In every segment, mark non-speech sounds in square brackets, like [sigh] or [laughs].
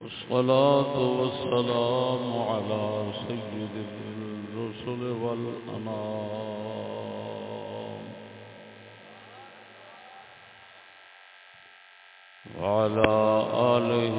والصلاة والسلام على سيد الرسل والأنام. وعلى آله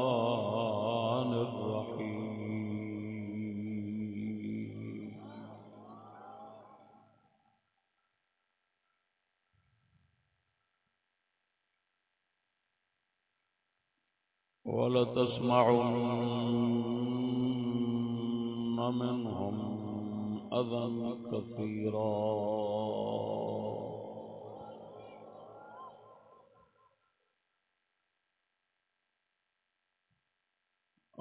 ولتسمعن منهم أذى كثيرا.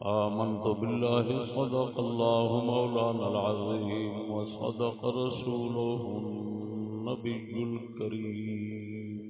آمنت بالله صدق الله مولانا العظيم وصدق رسوله النبي الكريم.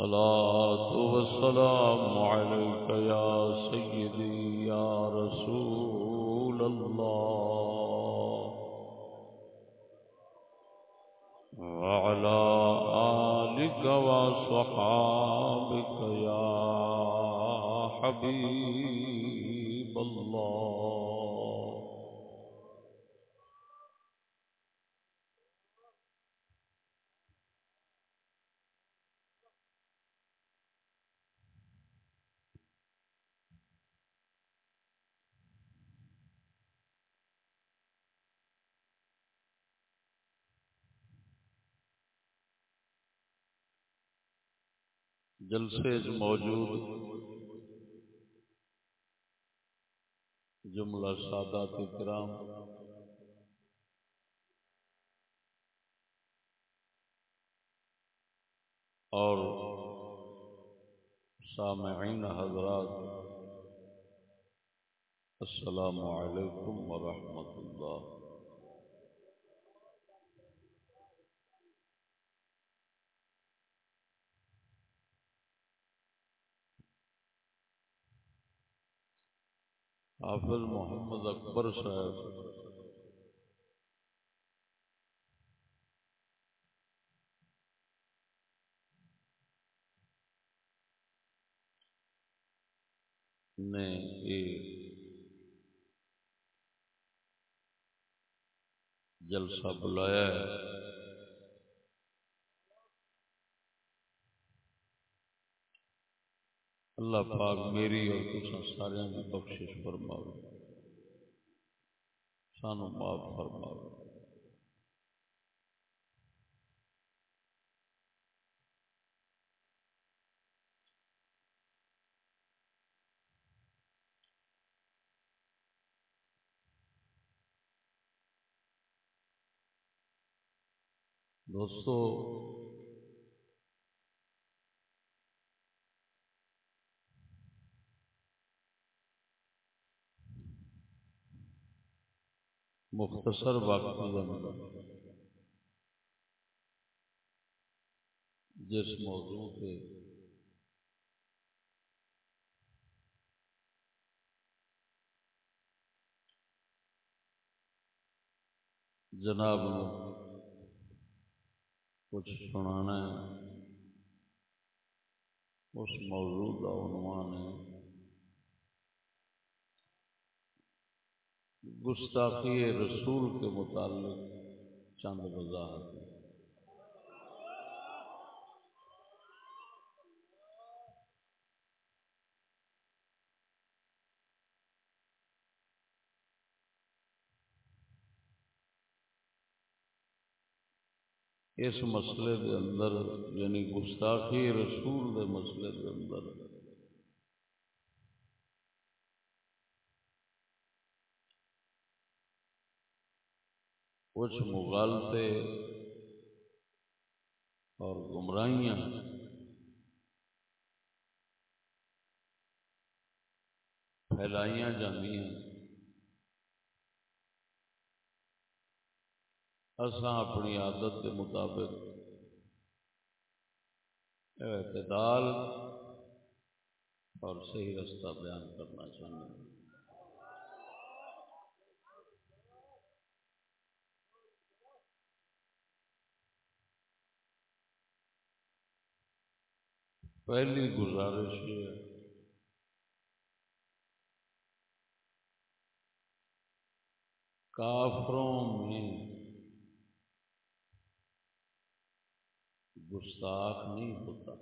الصلاة والسلام عليك يا سيدي يا رسول الله. وعلى آلك وصحابك يا حبيب الله. جلسے موجود جملہ سادات کرام اور سامعین حضرات السلام علیکم ورحمۃ اللہ۔ حافظ محمد اکبر صاحب۔ نے جلسہ بلایا ہے۔ اللہ پاک میری اور تسا سارے کی بخشش فرماو سانو معاف فرماو دوستو مختصر وقت جس موضوع پہ جناب کچھ سنانا ہے اس موضوع کا عنوان ہے گستاخی رسول کے متعلق چند وضاحت اس مسئلے دے اندر یعنی گستاخی رسول دے مسئلے دے اندر کچھ مغالطے اور گمراہیاں۔ پھیلائیاں جاتی اساں اپنی عادت کے مطابق اعتدال اور صحیح رستہ بیان کرنا چاہتے ہیں۔ پہلی گزارش یہ ہے کافروں میں گستاخ نہیں ہوتا۔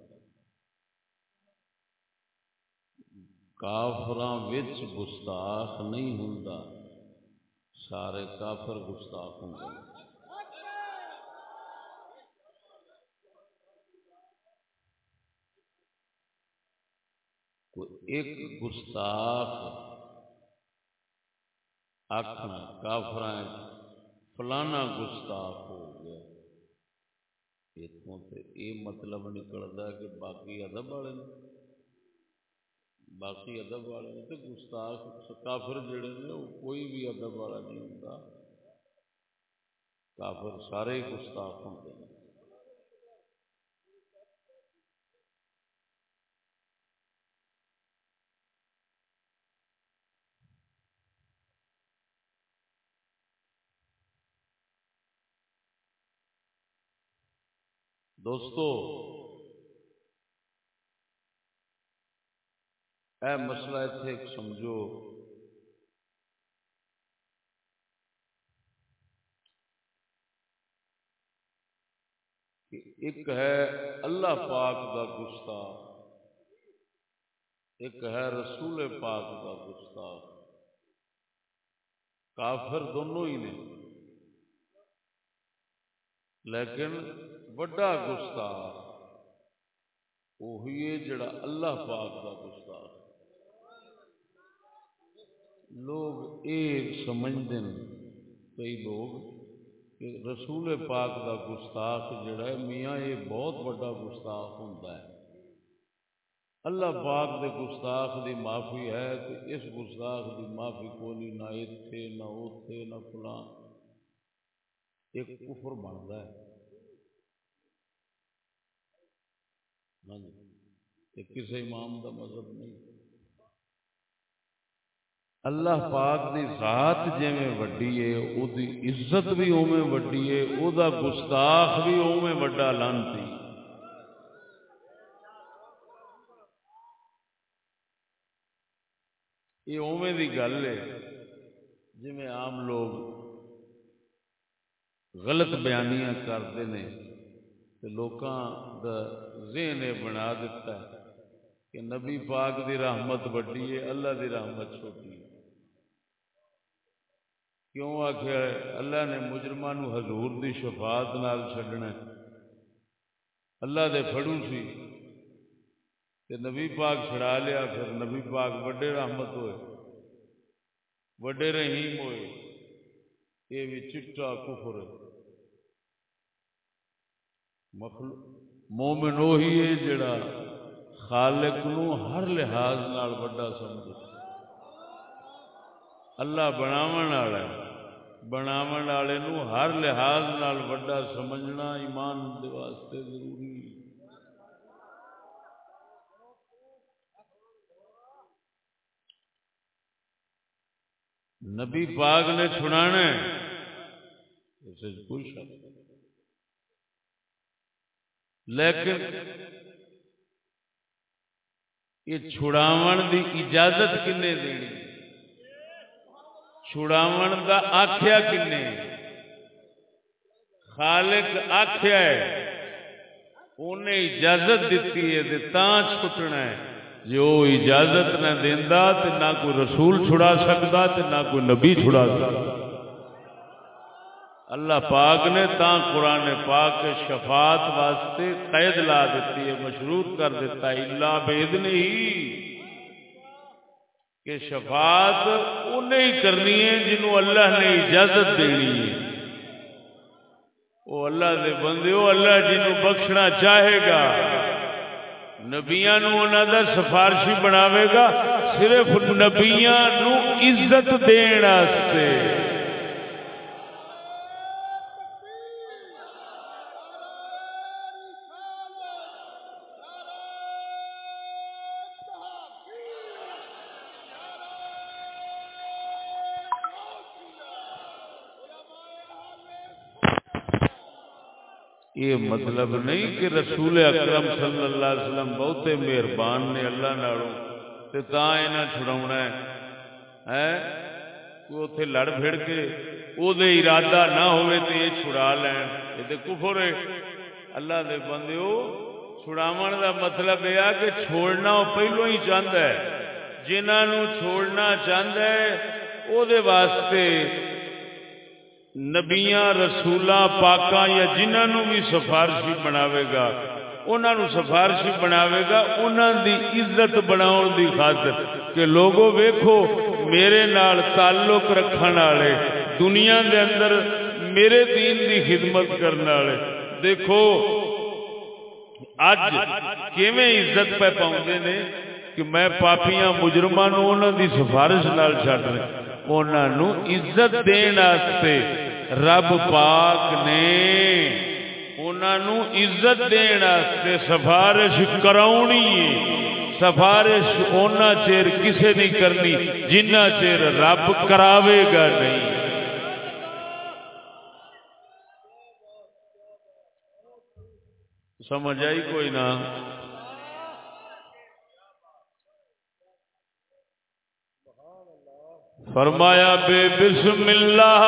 کافر گستاخ نہیں ہوں سارے کافر گستاخ ہوں ایک گستاخ آخر کافر فلانا گستاخ ہو اتوں سے یہ مطلب نکلتا کہ باقی ادب والے باقی ادب والے تو گستاخ، کافر جڑے نے، وہ کوئی بھی ادب والا نہیں ہوتا کافر سارے گستاخ ہوتے ہیں دوستو، اے مسئلہ اتنے ایک سمجھو۔ کہ ایک ہے اللہ پاک کا گستاخ، ایک ہے رسول پاک کا گستاخ۔ کافر دونوں ہی نے۔ لیکن وڈا گستاخ وہی ہے جڑا اللہ پاک کا گستاخ لوگ یہ سمجھتے ہیں کئی لوگ، کہ رسول پاک کا گستاخ جڑا ہے، میاں یہ بہت بڑا گستاخ ہوتا ہے۔ اللہ پاک دے گستاخ دی معافی ہے کہ اس گستاخ دی معافی کو نہیں نہ اتنے نہ اوتے نہ فلاں۔ ایک کفر بنتا ہے۔ ہاں جی کسی امام کا مذہب نہیں۔ اللہ پاک دی ذات جی وڈی ہے، او دی عزت بھی اوے وڈی ہے، او دا گستاخ بھی اوے وڈا لانتی۔ یہ اوے دی گل ہے جی عام لوگ غلط بیانیاں کرتے ہیں لوکاں دا ذہن یہ بنا دیتا ہے کہ نبی پاک دی رحمت وڈی ہے، اللہ دی رحمت چھوٹی ہے۔ کیوں آخیا اللہ نے مجرمان حضور دی شفاعت نال چڈنا اللہ دے فڑو سی تے نبی پاک چھڑا لیا، پھر نبی پاک وڈے رحمت ہوئے، وڈے رحیم ہوئے۔ یہ بھی چٹا کفر ہے۔ مومن وہی ہے جڑا خالق نو ہر لحاظ نال وڈا سمجھ اللہ بناون والا بناون والے نو ہر لحاظ نال وڈا سمجھنا ایمان دے واسطے ضروری نبی پاک نے چھڑانا اسے کوئی شک لیکن یہ چھڑاون دی اجازت کنے دینی؟ چھڑاون دا آخیا کنے؟ خالق آخیا ہے انہیں اجازت دیتی ہے چھٹنا ہے۔ جو اجازت نہ دینا تو نہ کوئی رسول چھڑا سکتا تو نہ کوئی نبی چھڑا سکتا اللہ پاک نے تا قرآن پاک شفاعت واسطے قید لا دیتی ہے، مشروط کر دیتا ہے اللہ بید نہیں۔ کہ شفاعت انہیں ہی کرنی ہے جنہوں اللہ نے اجازت دینی ہے۔ وہ اللہ دے بندے، وہ اللہ جنوں بخشنا چاہے گا۔ نبیاں نبیا دا سفارشی بناوے گا، صرف نبیا عزت دین یہ مطلب نہیں کہ رسول اکرم صلی اللہ علیہ وسلم بہتے مہربان نے اللہ نالوں تے تا اینا چھڑاونا ہے۔ ہے؟ کو اتھے لڑ پھڑ کے او دے ارادہ نہ ہوئے تے یہ چھڑا لین۔ یہ تے کفر ہے۔ اللہ دے بندے ہو چھڑاون دا مطلب یہ ہے کہ چھوڑنا وہ پہلو ہی چاہتا ہے۔ جنہاں چھوڑنا چاہتا ہے او دے واسطے نبیاں، رسولاں، پاکاں یا جنہوں بھی سفارشی بناوے گا انہوں سفارشی بناوے گا انہوں دی عزت بناؤ دی خاطر کہ لوگو ویکھو، میرے نال تعلق رکھن والے، دنیا دے اندر میرے دین دی خدمت کرنے والے۔ دیکھو اج کیویں عزت پہ پاؤندے نے کہ میں پاپیاں، مجرماں نو انہاں دی سفارش نال چھڈ رہے انہوں عزت دین واسطے رب پاک نے انہوں عزت دین واسطے سفارش کراؤنی سفارش اونا چیر کسے نہیں کرنی، جنہ چیر رب کراوے گا نہیں۔ سمجھ آئی کوئی نہ؟ فرمایا بے بسم اللہ۔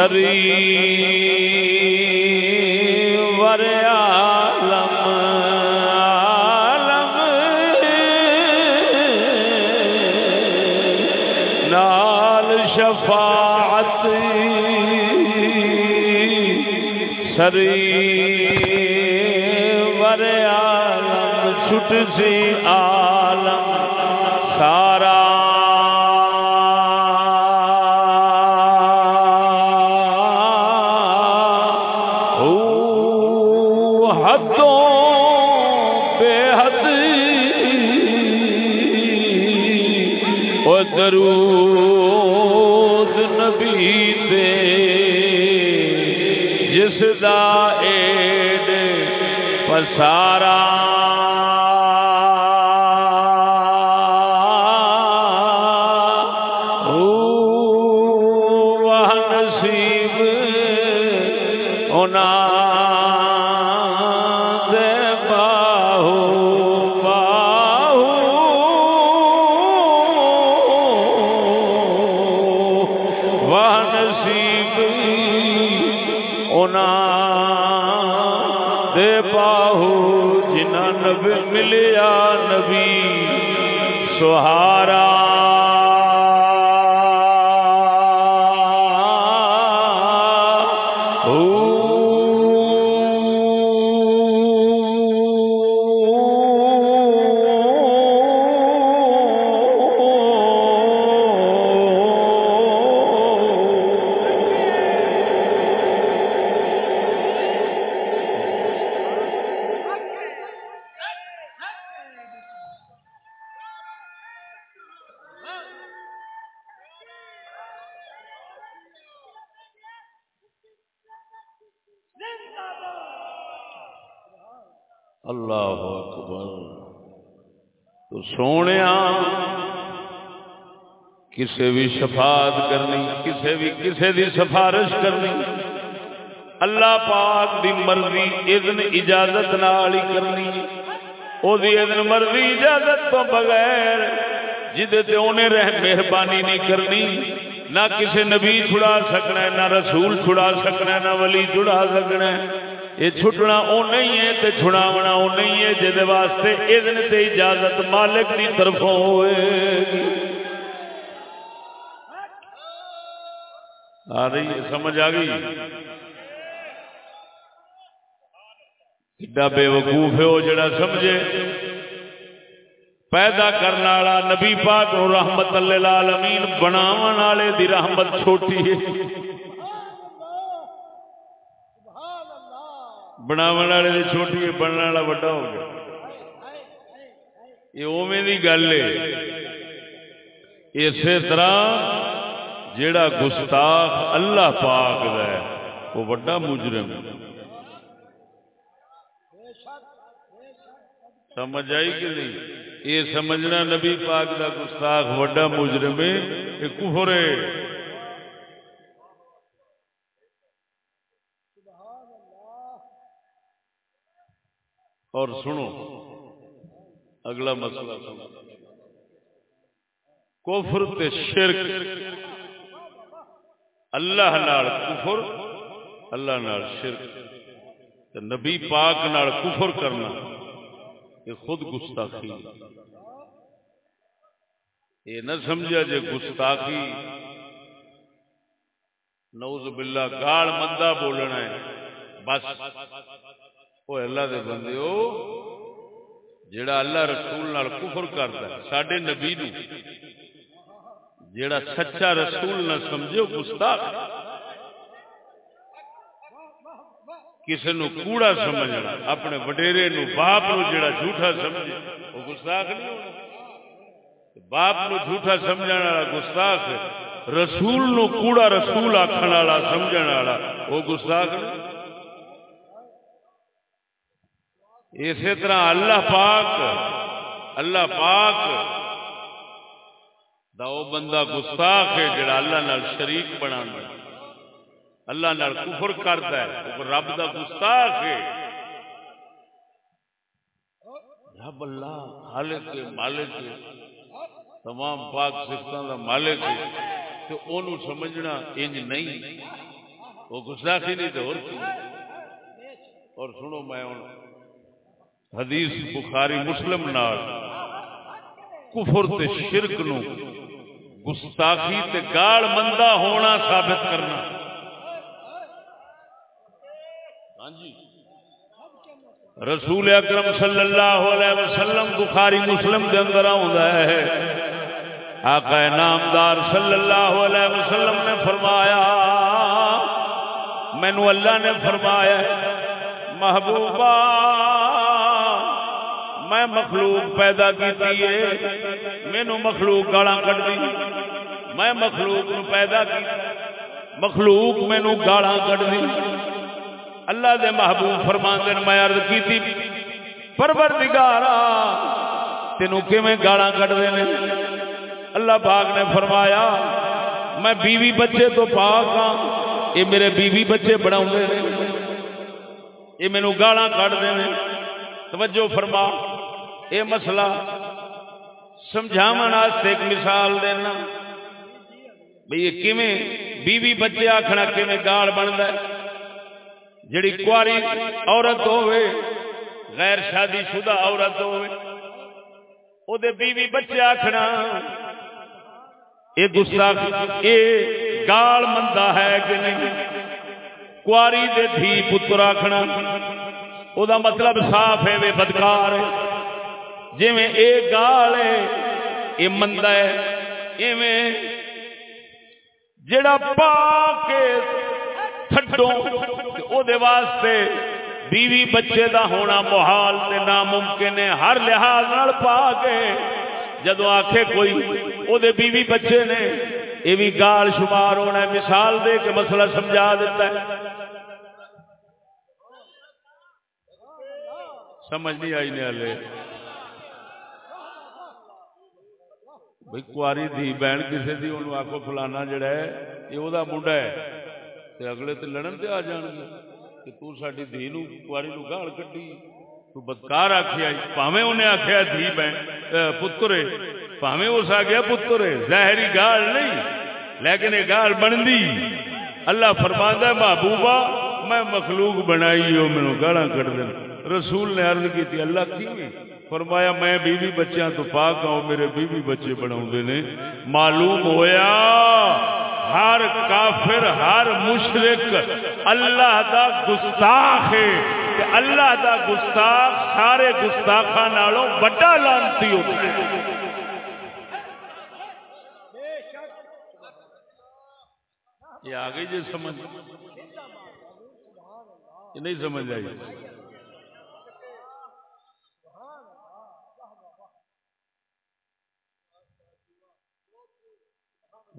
سری ور عالم عالم۔ نال شفاعت سری کسے بھی شفاعت کرنی، کسے بھی کسے دی سفارش کرنی۔ اللہ پاک دی مرضی اذن اجازت نال ہی کرنی۔ او دی اذن مرضی اجازت تو بغیر جدے تے اونے رہ مہربانی نہیں کرنی۔ نہ کسی نبی چھڑا سکنا ہے، نہ رسول چھڑا سکنا ہے، نہ ولی چھڑا سکنا ہے۔ یہ چھٹنا او نہیں ہے، تے چھڑاونا او نہیں ہے، جدے واسطے اذن تے اجازت مالک دی طرفوں ہوئے گی۔ آ رہی ہے، سمجھ آ گئی؟ ایڈا بے وقوف ہے وہ جڑا سمجھے۔ پیدا کرنے والا نبی پاک نو رحمت للعالمین بناون والے دی رحمت چھوٹی ہے۔ بناون والے دی چھوٹی ہے، بننے والا بڑا ہو گیا۔ یہ اوویں دی گل ہے۔ اسی طرح جیڑا گستاخ اللہ پاک دا ہے، وہ بڑا مجرم سمجھ آئی کہ نہیں؟ یہ سمجھنا نبی پاک دا گستاخ وڈا مجرم ہے، یہ کفر ہے۔ اور سنو، اگلا مسئلہ سنو۔ کفر تے شرک اللہ نال کفر، اللہ نال شرک۔ نبی پاک نال کفر کرنا، یہ خود گستاخی۔ یہ نہ سمجھا جے گستاخی۔ نوز باللہ گال مندہ بولنا ہے۔ بس۔ وہ اللہ دے بندے ہو جڑا اللہ رسول نال کفر کرتا ہے، ساڈے نبی نو۔ جڑا سچا رسول نہ سمجھو گستاخ کسی نو کوڑا سمجھنا، اپنے وڈیرے نو باپ نو جڑا جھوٹا سمجھے، وہ گستاخ نہیں ہونا۔ باپ نو جھوٹا سمجھنے والا گستاخ رسول نو کوڑا رسول آخر والا سمجھنے والا، وہ گستاخ نہیں۔ اسی طرح اللہ پاک اللہ پاک دا وہ بندہ گستاخ ہے جڑا اللہ نال شریک بنا اللہ نال کفر کرتا ہے رب دا گستاخ ہے۔ رب اللہ خالق کے مالک ہے۔ تمام پاک سفتوں دا مالک ہے۔ تو انہوں سمجھنا انج نہیں۔ وہ گستاخی نہیں تو اور اور سنو میں ان حدیث بخاری مسلم نال کفر تے شرک نو گستاخی تے گال مندہ ہونا ثابت کرنا۔ ہاں جی۔ رسول اکرم صلی اللہ علیہ وسلم بخاری مسلم کے اندر ہے۔ آقا نامدار صلی اللہ علیہ وسلم نے فرمایا مینو اللہ نے فرمایا، محبوبہ میں مخلوق پیدا کی مینو مخلوق گالا کٹ دی میں مخلوق نو پیدا کی، مخلوق مینو گالا کٹ دی اللہ دے محبوب فرما دین میں عرض کی تھی پروردگارا، تینوں کیویں گالاں کٹ دے نے؟ اللہ پاک نے فرمایا، میں بیوی بچے تو پاک ہاں یہ میرے بیوی بچے بناؤں نے۔ یہ مینوں گالاں کٹ دے توجہ فرما۔ اے مسئلہ سمجھاون واسطے ایک مثال دینا۔ بھئی یہ کیویں بیوی بچے آکھنا کیویں گال بندا ہے۔ جڑی کواری عورت ہوئے غیر شادی شدہ عورت ہوئے او دے بیوی بچے آکھنا، اے گستاخ، اے گال مندہ ہے کہ نہیں؟ کواری دے دھی پتر آکھنا، او دا مطلب صاف ہے وے بدکار ہے۔ جی میں اے گال ہے، اے مندہ ہے، ایویں جڑا اے میں جڑا پاکے تھڈوں واسطے بیوی بچے دا ہونا محال تے ناممکن ہے، ہر لحاظ نال پا کے جدو آکھے کوئی او دے بیوی بچے نے یہ بھی گال شمار ہونا ہے، مثال دے کے مسئلہ سمجھا دیتا ہے۔ سمجھ نہیں آئی نے ہلے۔ بھائی کاری دھی بہن کسی کی انہوں آخو فلانا جڑا ہے، یہ وہ منڈا ہے۔ تے اگلے تے لڑن تے آ جان گے۔ کہ تو ساری دھی نو کاری نو گال کٹی تو بدکار آخیا پاوے انہیں آخیا دھی بہن پترے۔ پاوے اس آ گیا پترے، ظاہری گال نہیں، لیکن یہ گال بنتی اللہ فرماندہ محبوبہ، میں مخلوق بنائی ہو مینو گالا کٹ دین۔ رسول نے عرض کی تھی اللہ کی فرمایا، میں بیوی بچیاں تو پاک ہوں، میرے بیوی بچے بنا نے۔ معلوم ہویا، ہر کافر، ہر مشرق اللہ دا گستاخ ہے کہ اللہ دا گستاخ سارے گستاخا نالوں بڑا لانتی ہوتی ہے۔ یہ آگے جی سمجھ؟ نہیں سمجھ آئی۔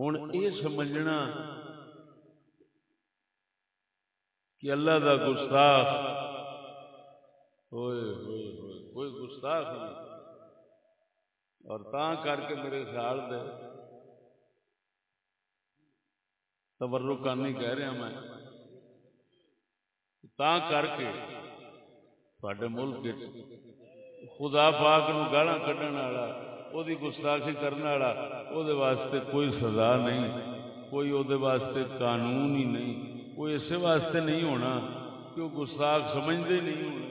ہوں یہ سمجھنا کہ اللہ دا گستاخ ہوئے ہوئے ہوئے کوئی گستاخ نہیں۔ اور تا کر کے میرے خیال دے۔ تبرکانی کہہ رہا میں۔ تا کر کے تھوڑے ملک خدا پاک نو گالا کھڈن والا وہ گستاخی کرنے والا وہ واسطے کوئی سزا نہیں کوئی وہ واسطے قانون ہی نہیں کوئی اسے واسطے نہیں ہونا کہ وہ گستاخ سمجھتے نہیں ہونا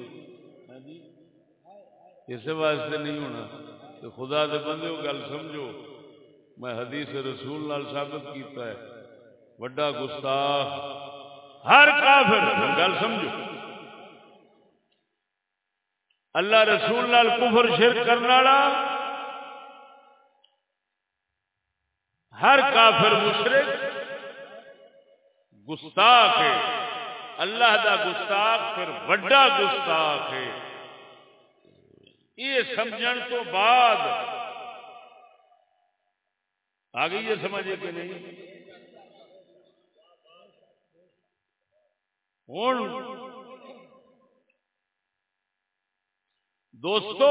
اسے واسطے نہیں ہونا تو خدا دے بندے وہ گل سمجھو میں حدیث رسول لال ثابت کیتا ہے وڈا گستاخ ہر کافر گل سمجھو اللہ رسول لال کفر شرک کرنے والا ہر کافر مشرق گستاخ ہے۔ اللہ دا گستاخ پھر وڈا گستاخ ہے۔ یہ سمجھن تو بعد آگے یہ سمجھے کہ نہیں؟ ہوں دوستو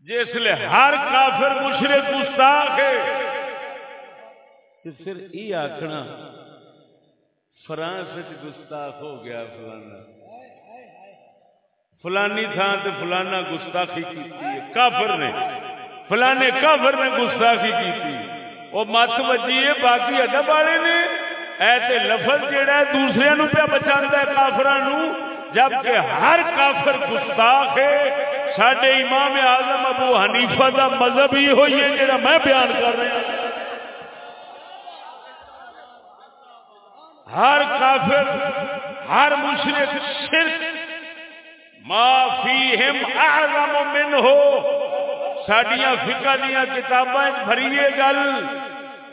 جس لیے ہر کافر مشرق گستاخ ہے پھر یہ آخنا فرانس گستاخ ہو گیا فلانا۔ فلانی تھان سے فلانا گستاخی کی کافر نے۔ فلانے کافر نے گستاخی کی وہ مت وجی ہے باقی ادب والے نے۔ ایسے لفظ جہا ہے، دوسرے نو پہ بچا ہے کافران جبکہ ہر کافر گستاخ ہے۔ سڈے امام آزم ابو حنیفہ دا مذہب ہی ہوئی ہے جا میں بیان کر رہا ہر کافر، ہر مشرق صرف معافی ہم اعظم من ہو سڈیا فکا دیا کتابیں بھریے گل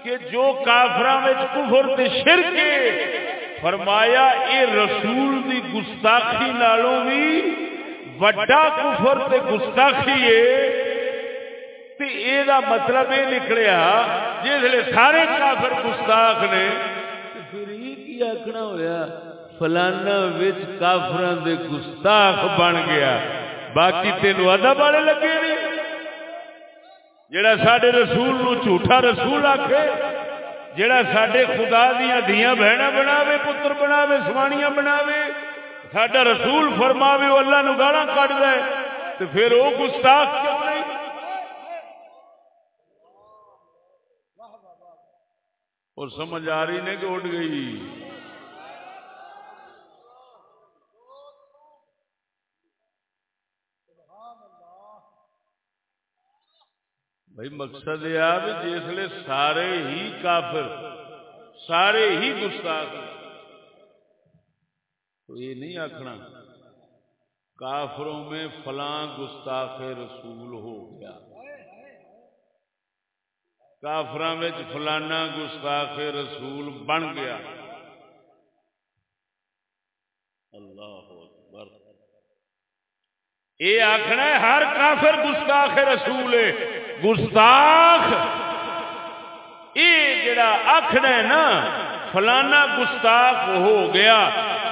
کہ جو کافر کفر شرک فرمایا اے رسول دی گستاخی نالوں بھی وڈا کفر تے گستاخی ہے تے اے دا مطلب یہ نکلیا جس سارے کافر گستاخ نے پھر یہ کی آخنا ہویا؟ فلانا وچ کافران دے گستاخ بن گیا۔ باقی تینوں ادب والے لگے نے۔ جڑا سڈے رسول نو جھوٹا رسول آکھے جڑا سڈے خدا دیا دیا بہن بناوے پتر بناوے سوانیاں بناوے سڈا رسول فرماوے وہ اللہ نو گالا کٹ دے تو پھر وہ گستاخ کیوں نہیں؟ اور سمجھ آ رہی نے کہ اٹھ گئی۔ بھائی مقصد یہ جسے سارے ہی کافر، سارے ہی گستاخ تو یہ نہیں آخنا کافروں میں فلاں گستاخ رسول ہو گیا۔ کافر فلانا گستاخ رسول بن گیا۔ اللہ اکبر۔ یہ آخنا ہے ہر کافر گستاخ رسول ہے۔ گستاخ! یہ جڑا آخنا ہے نا، فلانا گستاخ ہو گیا۔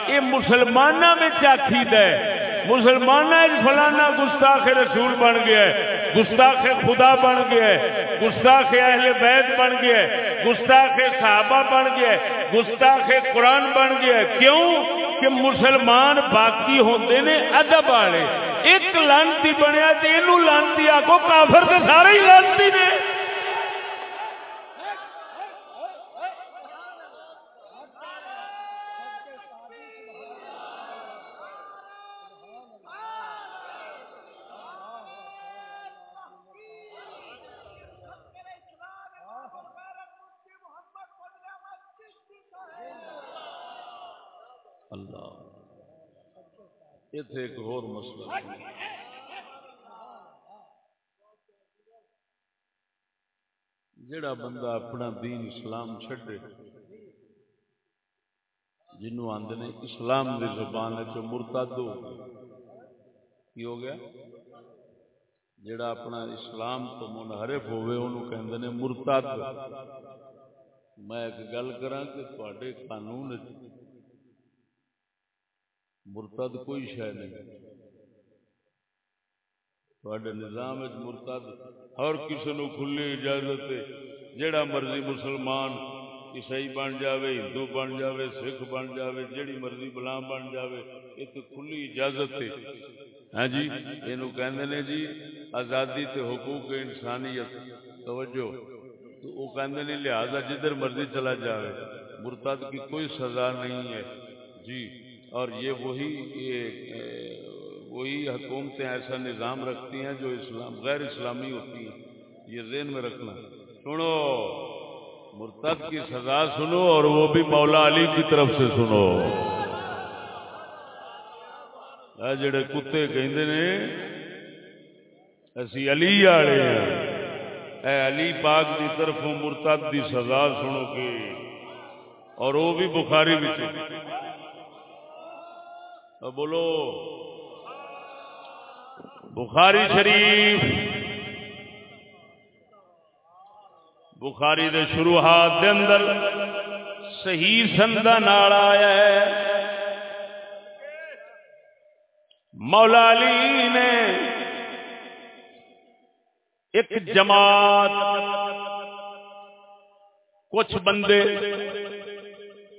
یہ مسلمانوں میں آخی ہے؟ مسلمان فلانا گستاخ رسول بن گیا ہے، گستاخ خدا بن گیا ہے، گستاخ اہل بیت بن گیا ہے، گستاخ صحابہ بن گیا ہے، گستاخ قرآن بن گیا ہے۔ کیوں؟ کہ مسلمان باقی ہوتے نے ادب والے۔ ایک لانتی بنیا تو یہ لانتی آگو کافر تو سارے ہی لانتی نے۔ اتنے ایک اور مسئلہ۔ جڑا بندہ اپنا دین اسلام چھڈے، جنوں آندے نے اسلام دی زبان چ مرتد ہو کی ہو گیا؟ جڑا اپنا اسلام تو منحرف ہوئے، انہوں کہندے نے مرتد۔ میں ایک گل کراں کہ تواڈے قانون مرتد کوئی شہ نہیں۔ تھوڑے نظام مرتد ہر کسی نو کھلی اجازت ہے۔ جیڑا مرضی مسلمان عیسائی بن جاوے ہندو بن جاوے سکھ بن جاوے جیڑی مرضی غلام بن جاوے یہ تو کھلی اجازت ہے۔ ہاں جی یہ کہندے نے جی آزادی تے حقوق انسانیت توجہ۔ تو وہ کہندے نے لہذا جدھر مرضی چلا جاوے مرتد کی کوئی سزا نہیں ہے۔ جی۔ اور یہ وہی وہی حکومتیں ایسا نظام رکھتی ہیں جو اسلام غیر اسلامی ہوتی ہیں۔ یہ ذہن میں رکھنا۔ سنو مرتد کی سزا سنو اور وہ بھی مولا علی کی طرف سے سنو۔ جڑے کتے کہندے نے اسی علی والے ہیں۔ اے علی پاک کی طرف مرتد کی سزا سنو گے۔ اور وہ بھی بخاری بچ بولو۔ بخاری شریف۔ بخاری دے شروعات دے اندر صحیح سندا نال آیا ہے۔ مولا علی نے ایک جماعت کچھ بندے،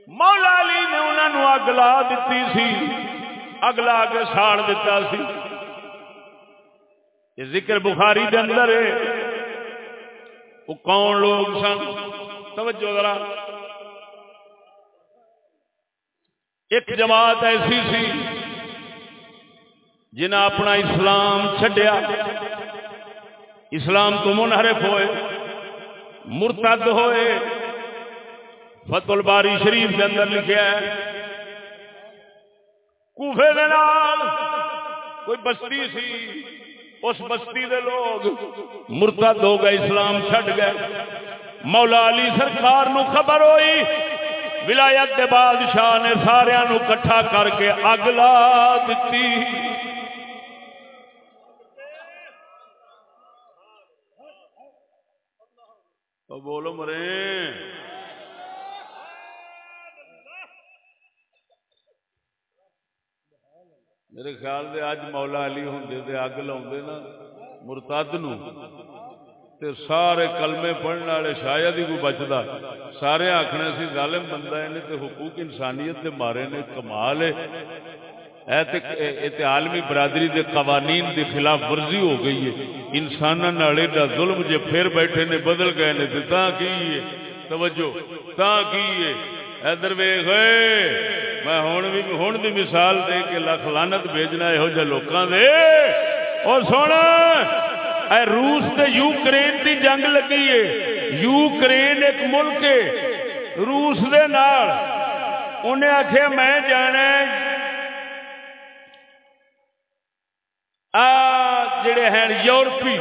مولا علی نے انہوں اگلا دیتی سی۔ اگلا کے ساڑ دیتا سی۔ یہ ذکر بخاری دے اندر ہے۔ وہ کون لوگ سن؟ توجہ ذرا۔ ایک جماعت ایسی سی جنہیں اپنا اسلام چھڈیا۔ اسلام تو منحرف ہوئے، مرتد ہوئے۔ فتح الباری شریف کے اندر لکھا ہے۔ کوفے دے نال کوئی بستی سی، اس بستی دے لوگ مرتد ہو گئے، اسلام چھڈ گئے۔ مولا علی سرکار نو خبر ہوئی، ولایت دے بادشاہ نے سارا نو کٹھا کر کے اگ لا دیتی بولو مرے میرے خیال دے اج مولا علی ہوں دے اگ لاؤ نا، مرتد نو۔ تے سارے کلمے پڑھنے والے شاید ہی کوئی بچتا سارے آخنے سی ظالم بندہ ہے تے حقوق انسانیت دے مارے نے، کمال ہے۔ تے عالمی برادری دے قوانین دے خلاف ورزی ہو گئی ہے۔ انسانوں نالے دا ظلم جے پھر بیٹھے نے، بدل گئے نے، تے تاں کی ہے؟ توجہ، تاں کی ہے؟ ادھر ویخ میں ہوں بھی مثال دے کے لکھ لانت بھیجنا یہو جہ لوگوں دے۔ اور سن اے روس تے یوکرین دی جنگ لگی ہے۔ یوکرین ایک ملک ہے۔ روس دے نال۔ انہیں آخیا میں جانا آ، جڑے ہیں یورپی،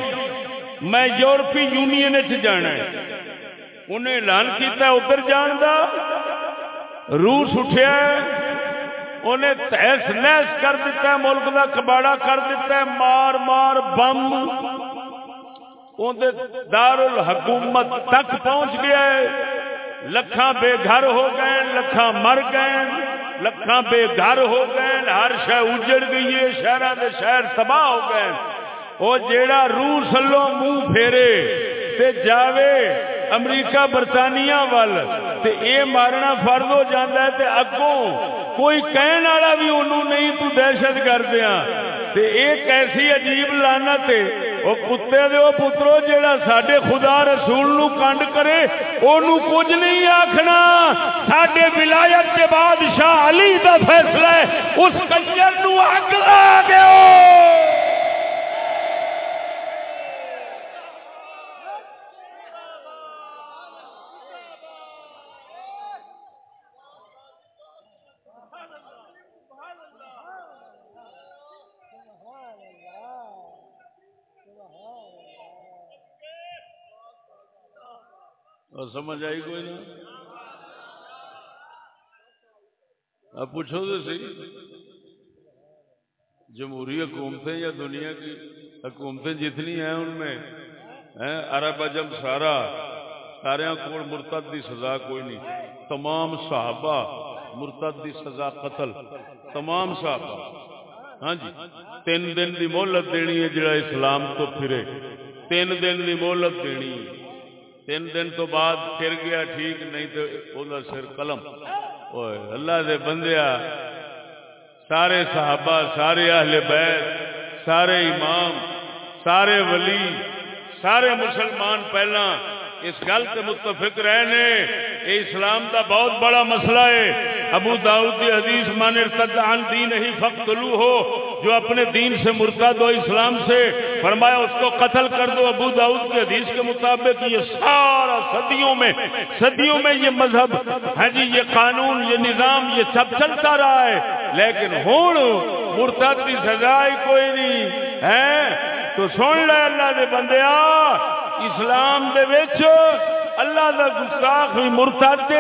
میں یورپی یونین جانا ہے۔ انہیں اعلان کیتا ادھر جان دا۔ روس اٹھیا انہیں تحس نحس کر دیتا ہے، ملک کا کباڑا کر دیتا ہے، مار مار بم۔ دار الحکومت تک پہنچ گیا ہے۔ لکھاں بے گھر ہو گئے، لکھاں مر گئے۔ لکھاں بے گھر ہو گئے، ہر شہ اجڑ گئی ہے شہر دے شہر تباہ ہو گئے۔ وہ جیڑا روح سلو منہ پھیرے تے جاوے، امریکہ، برطانیہ وال، تے اے مارنا فرض ہو جاتا ہے تے اگوں کوئی کہنے والا بھی انہوں نہیں، تو دہشت کردیا تے ایک ایسی عجیب لانت ہے، وہ کتے دے، وہ پترو جیڑا سڈے خدا رسول نو کنڈ کرے، اونوں کچھ نہیں آکھنا۔ سڈے ولایت کے بادشاہ علی دا فیصلہ ہے، اس کنجر نو اگ لا دیو سمجھ آئی کوئی نا؟ اب پوچھو تو سی جمہوری حکومتیں یا دنیا کی حکومتیں جتنی ہیں ان میں عرب اجم سارا، سارے ہاں کو مرتد دی سزا کوئی نہیں۔ تمام صحابہ مرتد دی سزا قتل۔ تمام صحابہ۔ ہاں جی تین دن دی مہلت دینی ہے جڑا اسلام تو پھرے۔ تین دن دی مہلت دینی ہے۔ تین دن تو بعد پھر گیا، ٹھیک، نہیں تو سر قلم۔ اللہ دے بندیا سارے صحابہ، سارے اہل بیت، سارے امام، سارے ولی، سارے مسلمان پہلا اس گل سے متفق رہنے، یہ اسلام دا بہت بڑا مسئلہ ہے۔ ابو داؤد کی حدیث مان ارتد عن دین ہی فقتلو ہو جو اپنے دین سے مرتد ہو اسلام سے، فرمایا اس کو قتل کر دو۔ ابو داؤد کی حدیث کے مطابق یہ سارا صدیوں میں صدیوں میں یہ مذہب ہے جی یہ قانون، یہ نظام، یہ سب چلتا رہا ہے۔ لیکن ہوں مرتد کی سزائی کوئی نہیں ہے تو سن لے اللہ دے بندیا اسلام دے وچ اللہ دا گستاخ بھی مرتد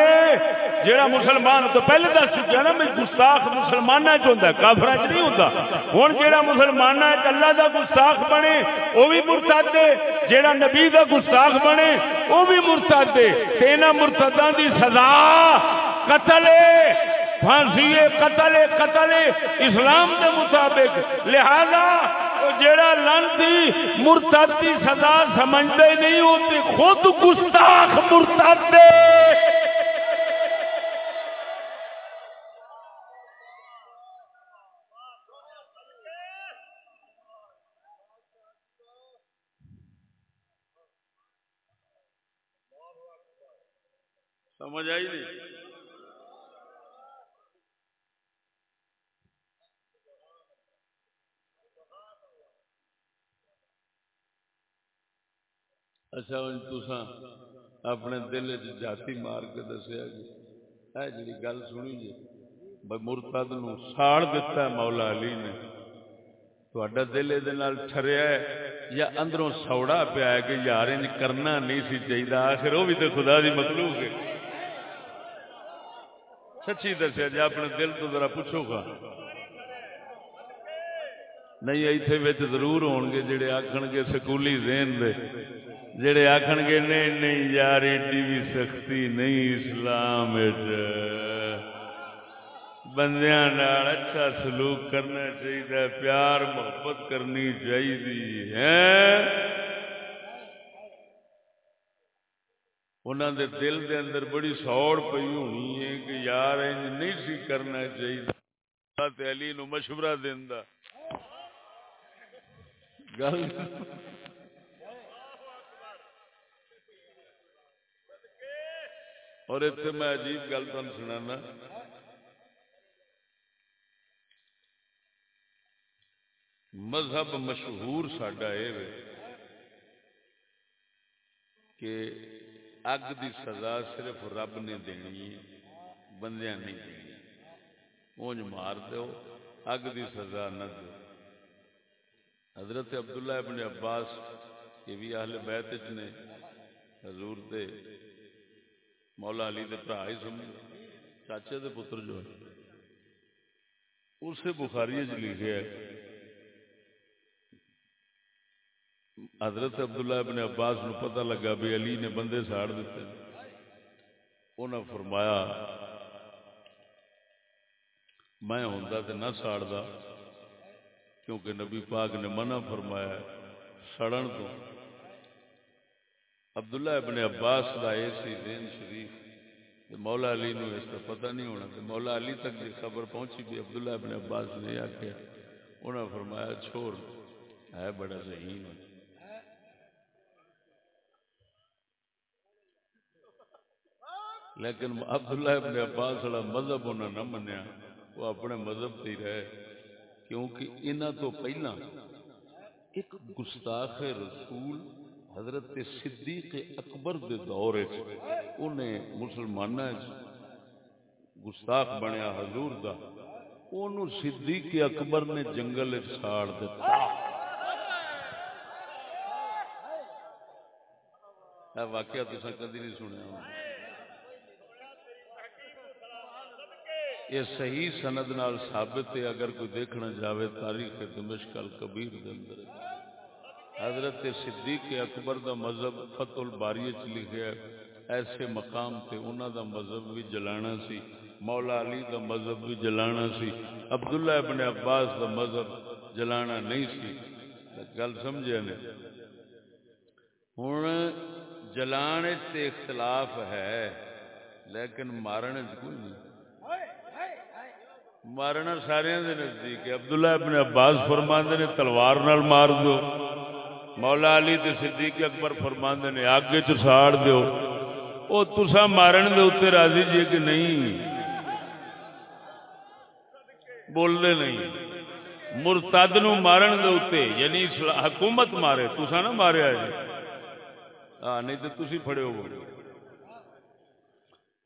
جیڑا مسلمان تو پہلے دس چکا نا، میں گستاخ مسلمان چاہتا ہے کافر چ نہیں ہوتا ہوں جیڑا مسلمان ہے، اللہ دا گستاخ بنے وہ بھی مرتد جیڑا نبی دا گستاخ بنے وہ بھی مرتد تینا مرتدہ دی سزا قتل پھانسی قتل قتل اسلام کے مطابق۔ لہذا جیڑا لانتی مرتد کی سزا سمجھتے نہیں ہوتے خود گستاخ مرتد دے سمجھ آئی نہیں؟ اچھا تسا اپنے دل جاتی مار کے دسیا جی۔ اے جی گل سنی جی بھائی مرتد نو ساڑ دیتا ہے مولا علی نے۔ تھوڑا دل یہ ٹریا یا اندروں سوڑا پیا ہے کہ یار ان کرنا نہیں سی چاہیے آخر وہ بھی تو خدا دی مطلوب ہے۔ سچی دسیا جی اپنے دل تو ذرا پوچھو گا۔ نہیں، ایتھے ضرور ہون گے جڑے آخن گے سکولی ذہن دے۔ جڑے آخن گے نہیں نہیں یار ایڈی بھی سختی نہیں اسلام بندیاں اچھا سلوک کرنا چاہیے پیار محبت کرنی چاہیے انہوں دے دل دے اندر بڑی سوڑ پی ہونی ہے کہ یار نہیں سی کرنا چاہیے علی نو مشورہ دینا گل اور اتنے میں عجیب گل تم سنا مذہب مشہور سڈا یہ کہ اگ دی سزا صرف رب نے دینی ہے بندیا نہیں دینی۔ اونج مار دو اگ دی سزا نہ دو حضرت عبداللہ ابن عباس، یہ بھی اہل بیت نے، حضور دے مولا علی دے برا ہی سمجھ چاچے دے پتر جو ہے اسے بخاری لکھے ہے۔ حضرت عبداللہ ابن عباس نو پتہ لگا بھی علی نے بندے ساڑ دیتے انہوں نے فرمایا، میں ہوں تو نہ ساڑتا کیونکہ نبی پاک نے منع فرمایا سڑن تو۔ عبداللہ ابن عباس کا یہ سی دین شریف۔ مولا علی نو اس کا پتہ نہیں ہونا تو مولا علی تک جی خبر پہنچی بھی عبداللہ ابن عباس نے آخیا انہوں فرمایا، چھوڑ، ہے بڑا ذہین۔ لیکن عبداللہ ابن عباس والا مذہب انہوں نے نہ منیا، وہ اپنے مذہب سے رہے، کیونکہ انہوں تو پہلا ایک گستاخ رسول حضرت صدیق اکبر دے دور انہیں مسلمان گستاخ بنیا حضور دا انہوں صدیق اکبر نے جنگل ساڑ دیتا واقعہ تو کدی نہیں سنیا یہ صحیح سند نال ثابت ہے، اگر کوئی دیکھنا جاوے تاریخ دمشق الکبیر دے اندر۔ حضرت صدیق اکبر دا مذہب فتح الباری چ لکھیا ایسے مقام تے انہاں دا مذہب بھی جلانا سی، مولا علی دا مذہب بھی جلانا سی، عبداللہ ابن عباس دا مذہب جلانا نہیں سی۔ گل سمجھے نے؟ ہن جلان تے اختلاف ہے، لیکن مارن کوئی نہیں۔ مارنا سارے نزدیک ہے۔ عبداللہ ابن عباس فرماندے نے، تلوار نال مار دو۔ مولا علی تے صدیق اکبر فرماندے نے، آگے چ ساڑ دیو۔ او تسا مارن دے اوتے راضی جی کہ نہیں؟ بول دے نہیں۔ مرتد نو مارن دے اوتے یعنی حکومت مارے تسا نہ ماریا جی۔ ہاں نہیں تے تسی پھڑے ہو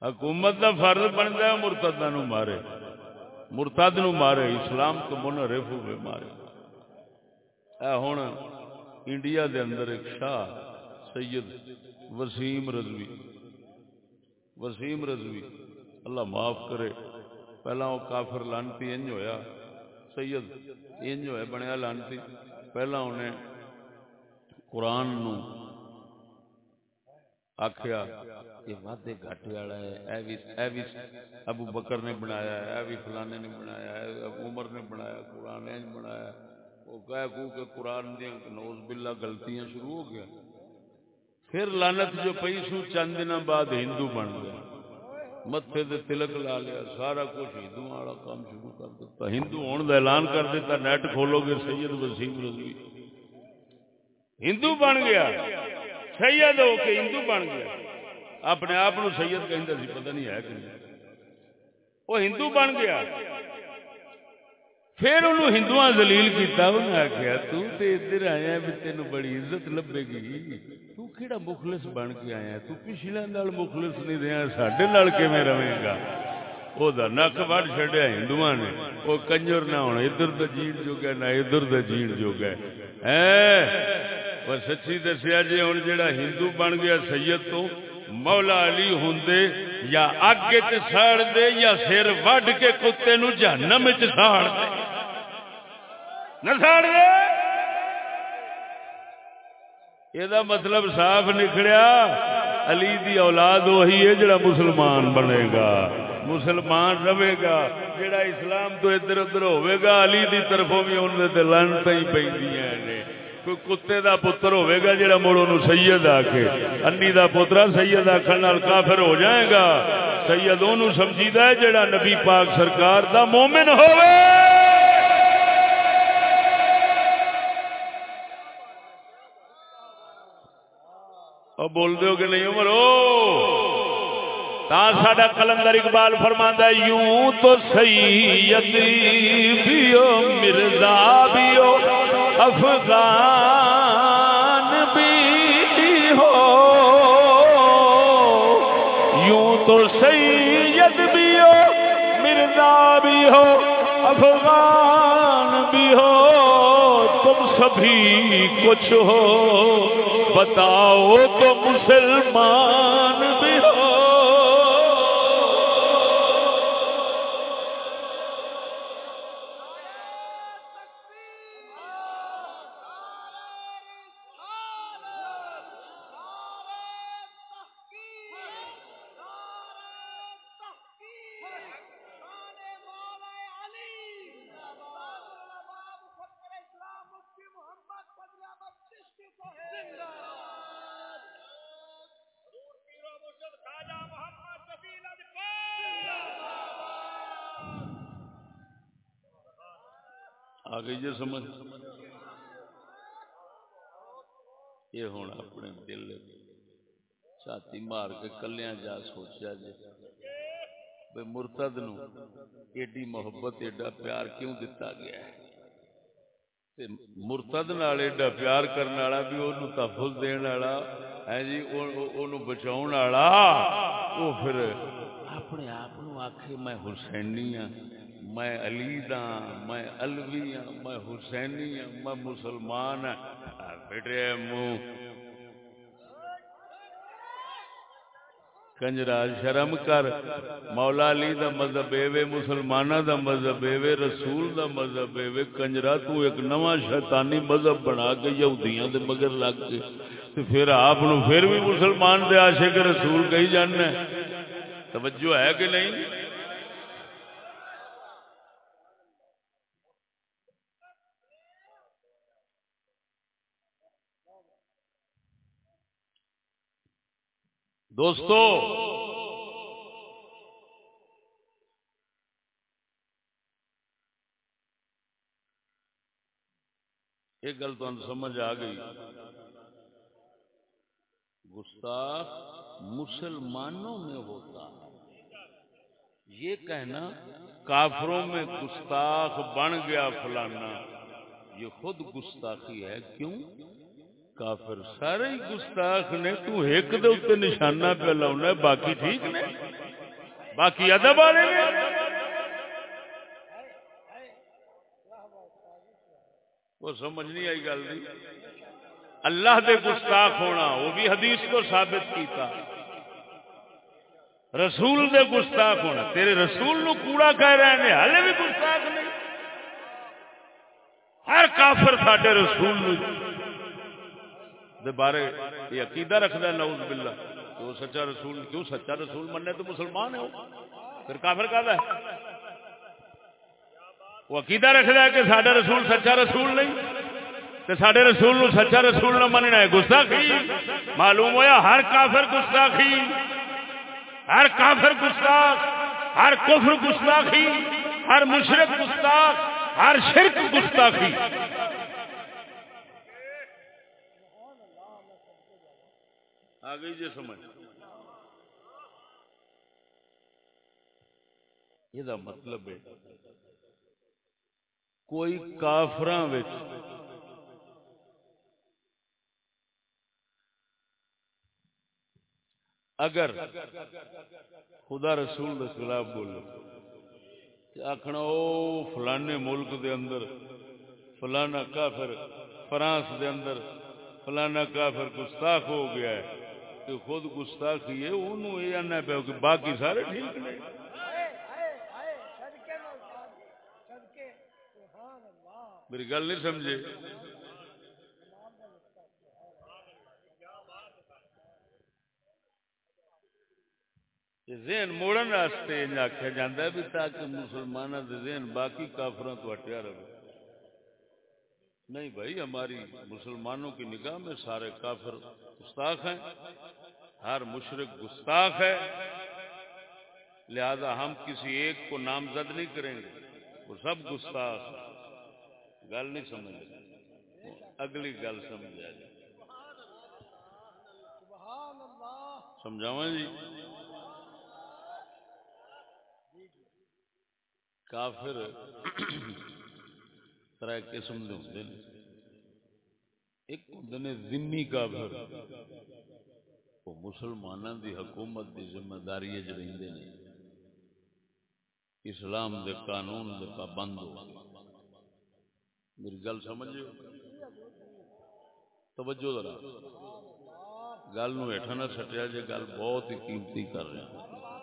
حکومت دا فرض بندا ہے مرتداں نو مارے۔ مرتد نو مارے، اسلام تو منحرف ہوئے مارے۔ اے ہن انڈیا دے اندر ایک شاہ، سید وسیم رضوی۔ وسیم رضوی، اللہ معاف کرے۔ پہلا وہ کافر لانتی انج ہویا، سید انج ہویا بنیا لانتی۔ پہلا انہیں قرآن نو آخیا یہ وعدے گھاٹے والا ہے ابو بکر نے بنایا ہے، اے بھی فلانے نے بنایا ہے عمر نے بنایا، قرآن نے بنایا۔ وہ کہہ کو کہ قرآن دیا نوز باللہ غلطیاں شروع ہو گیا۔ پھر لانت جو پئی سو، چند دن بعد ہندو بن گیا متے دے تلک لا لیا، سارا کچھ ہندو والا کام شروع کر دیتا۔ ہندو ہونے کا اعلان کر دیتا، نیٹ کھولو گے سید وسیم رضوی۔ ہندو بن گیا۔ سید ہو کے ہندو بن گیا۔ اپنے آپ سید کہ پتہ نہیں ہے کہ وہ ہندو بن گیا۔ پھر انہوں ہندو دلیل کیا انہیں آخیا تر آیا بھی تین بڑی عزت لبے گی۔ تیڑا مخلص بن کے آیا؟ تچھلے مخلص نہیں رہا سڈے کم رہے گا؟ وہ نک وڈ چڈیا ہندو نے۔ وہ کنجر نہ ہونا، ادھر تو جیڑ جو نہ ادھر تو جیڑ جو گیا سچی دسیا جی ہوں جا ہندو بن گیا، سید تو مولا علی ہوں یا اگ چاڑ دے یا سر وڈ کے کتے نو جہنم چاڑ دے۔ نہ ساڑ دے۔ یہ مطلب صاف نکلیا علی دی اولاد وہی ہے جڑا مسلمان بنے گا۔ مسلمان رہے گا، جڑا اسلام تو ادھر ادھر ہوئے گا، علی دی طرفوں بھی ان دے لانتا ہی پہ کوئی کتے دا پتر ہوئے گا جڑا مڑ ان سید آ کے انی دا پترا سید آخر کافر ہو جائے گا سید انہوں سمجھیدا ہے جڑا نبی پاک سرکار دا مومن ہوئے اور بول دو کہ نہیں عمر تا ساڈا کلندر اقبال فرماندہ یوں تو سید افغان بھی ہو۔ یوں تو سید بھی ہو، مرزا بھی ہو، افغان بھی ہو۔ تم سبھی کچھ ہو، بتاؤ تو مسلمان مار کے کلیا جا سوچا جی بھائی مرتد نو ایڈی محبت، ایڈا پیار کیوں دتا گیا ہے؟ مرتد نال ایڈا پیار کرنے والا بھی وہ تحفظ دین والا ہے جی بچاؤ والا وہ پھر اپنے آپ آخے میں حسینی ہاں میں علی دا ہاں، میں الوی ہاں میں حسینی ہاں میں مسلمان ہاں۔ بیٹے منہ کنجرا شرم کر۔ مولا علی دا مذہب ایوے مسلمانہ دا مذہب ایوے، رسول دا مذہب ایوے۔ کنجرا تو ایک نواں شیطانی مذہب بنا کے یہودیاں دے مگر لگ کے۔ تے پھر آپ نو پھر بھی مسلمان دے عاشق رسول کہی جاننا توجہ ہے کہ نہیں؟ دوستو، ایک گل تو سمجھ آ گئی۔ گستاخ مسلمانوں میں ہوتا ہے۔ یہ کہنا، کافروں میں گستاخ بن گیا فلانا۔ یہ خود گستاخی ہے۔ کیوں؟ کافر سارے گستاخ نے تو ایک دے اتنے نشانہ پہ لاؤنا باقی ٹھیک نے؟ باقی ادب والے نے؟ وہ سمجھ نہیں آئی گل نہیں اللہ دے گستاخ ہونا، وہ بھی حدیث کو ثابت کیتا۔ رسول دے گستاخ ہونا، تیرے رسول نو کوڑا کہہ رہے ہیں، ہلے بھی گستاخ نہیں۔ ہر کافر ساڈے رسول نو۔ دے بارے یہ عقیدہ رکھتا ہے، نعوذ باللہ۔ تو سچا رسول، کیوں سچا رسول مننے؟ تو مسلمان ہے پھر کافر کا ہے وہ عقیدہ رکھتا ہے کہ سڈا رسول سچا رسول نہیں تو سڈے رسول نو سچا رسول نہ مننا ہے۔ گستاخی، معلوم ہویا، ہر کافر گستاخی۔ ہر کافر گستاخ، ہر کفر گستاخی، ہر مشرق گستاخ، ہر شرک گستاخی۔ آ گئی جی سمجھ۔ یہ مطلب ہے۔ کوئی کافر اگر خدا رسول کے خلاف بولو آخنا او فلانے ملک دے اندر، فلانا کافر فرانس دے اندر، فلانا کافر گستاخ ہو گیا ہے۔ کہ خود گستاخی ہے انہوں یہ آنا پہ کہ باقی سارے ٹھیک نے۔ میری گل نہیں سمجھے۔ ذہن موڑن واسطے آخیا جا بھی تاکہ مسلمانوں کے ذہن باقی کافروں تو ہٹیا رہے۔ نہیں بھائی، ہماری مسلمانوں کی نگاہ میں سارے کافر گستاخ ہیں، ہر مشرق گستاخ ہے، لہذا ہم کسی ایک کو نامزد نہیں کریں گے، وہ سب گستاخ گل نہیں سمجھ اگلی گل سمجھ آ جائے سمجھاوا جی؟ کافر تر قسم کے ہوتے ہیں ایک ہوں نے ذمی کافر۔ وہ مسلمانوں دی حکومت دی ذمہ داری رہتے ہیں اسلام دے قانون دے پابند ہو میری گل سمجھو توجہ ذرا۔ گل نو ہیٹھا نہ سٹیا جی گل بہت ہی قیمتی کر رہے ہیں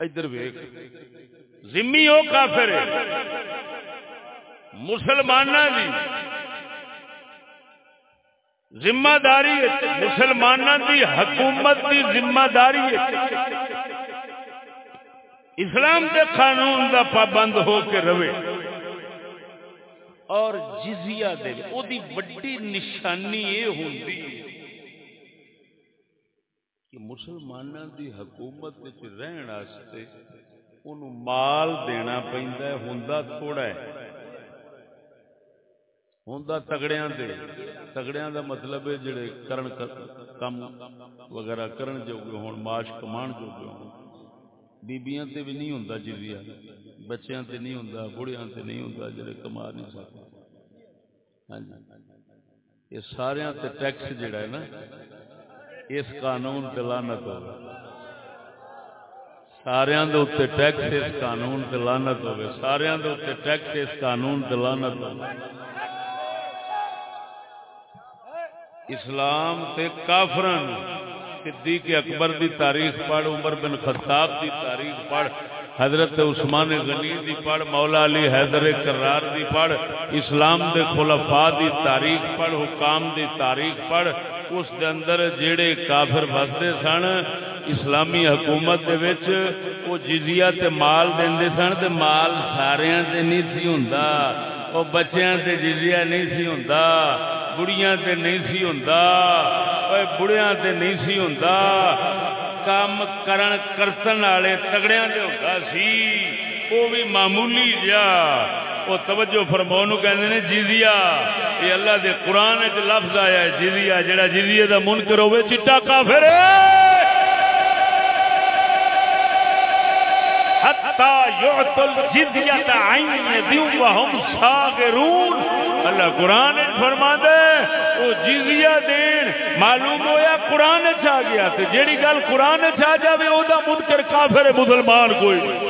ادھر ویخ زمی ہو کافر مسلمان دی۔ ذمہ داری مسلمان دی، حکومت دی ذمہ داری اسلام کے قانون دا پابند ہو کے رہے۔ اور جزیہ دے، او دی بڑی نشانی یہ ہوندی کہ مسلمانوں دی حکومت رہن واسطے انہوں مال دینا پہندا ہے، ہوندا تھوڑا ہے۔ ہوندا تگڑیاں دے، تگڑیاں دا مطلب ہے جڑے کرن کم وغیرہ کرن جو ہون، معاش کمان جو ہون۔ بیبیاں تے بھی نہیں ہوندا جزیہ، بچیاں تے نہیں ہوندا بڑیاں تے نہیں ہوندا جڑے کما نہیں سکتے ہاں جی۔ یہ سارے تے ٹیکس جڑا ہے نا اس قانون تے لعنت ہوگا سارے دے ٹیکس اس قانون تے لعنت ہوگی سارے دے ٹیکس اس قانون تے لعنت ہوگی اسلام تے کافرن صدیق اکبر دی تاریخ پڑھ، عمر بن خطاب دی تاریخ پڑھ، حضرت عثمان غنی دی پڑھ، مولا علی حیدر کرار دی پڑھ، اسلام دے خلفاء دی تاریخ پڑھ، حکام دی تاریخ پڑھ اس دے اندر جیڑے کافر بستے سن، اسلامی حکومت دے وچ وہ جزیہ تے مال دیندے سن تے مال ساریاں تے نہیں سی ہوندا او بچیاں تے جزیہ نہیں سی ہوندا، بڑیاں تے نہیں سی ہوندا اوے بڑیاں تے نہیں سی ہوندا، کام کرن کرتن والے تگڑیاں تے ہوندا سی او بھی معمولی جا او توجہ فرماؤ نو کہندے نے جزیہ۔ یہ اللہ دے قران وچ لفظ آیا ہے جزیہ، جڑا جزیہ دا منکر ہوے چٹا کافر ہے۔ حتی یعطل جزیت عین یدیو وهم صاغرون۔ اللہ قرآن فرما دے وہ جزیہ دین معلوم ہویا قرآن چاہ گیا، تے جیڑی گل قرآن چاہ جاوے، او دا منکر کافر ہے، مسلمان کوئی۔ نہیں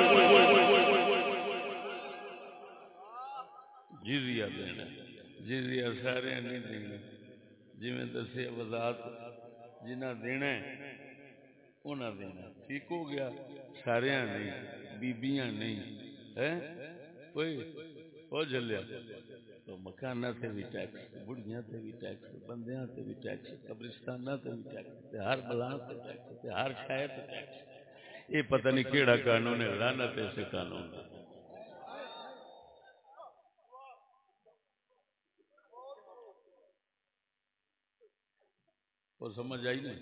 جزیہ دینا جزیہ سارے نہیں دینا جی میں دسے وضاحت جنہ دینا ہے، انہاں دینا ٹھیک ہو گیا، سارے نہیں، بیبیاں نہیں، ہے؟ کوئی؟ ہو جلیا تو مکانہ تے بھی ٹیکس، بڑھیاں تے بھی ٹیکس، بندیاں تے بھی ٹیکس قبرستانہ تے بھی ٹیکس، تے ہر بلا تے ٹیکس، تے ہر شے تے ٹیکس۔ یہ پتہ نہیں کیڑا قانون ہے، لعنت ایسے قانون۔ ہے وہ سمجھ آئی نہیں۔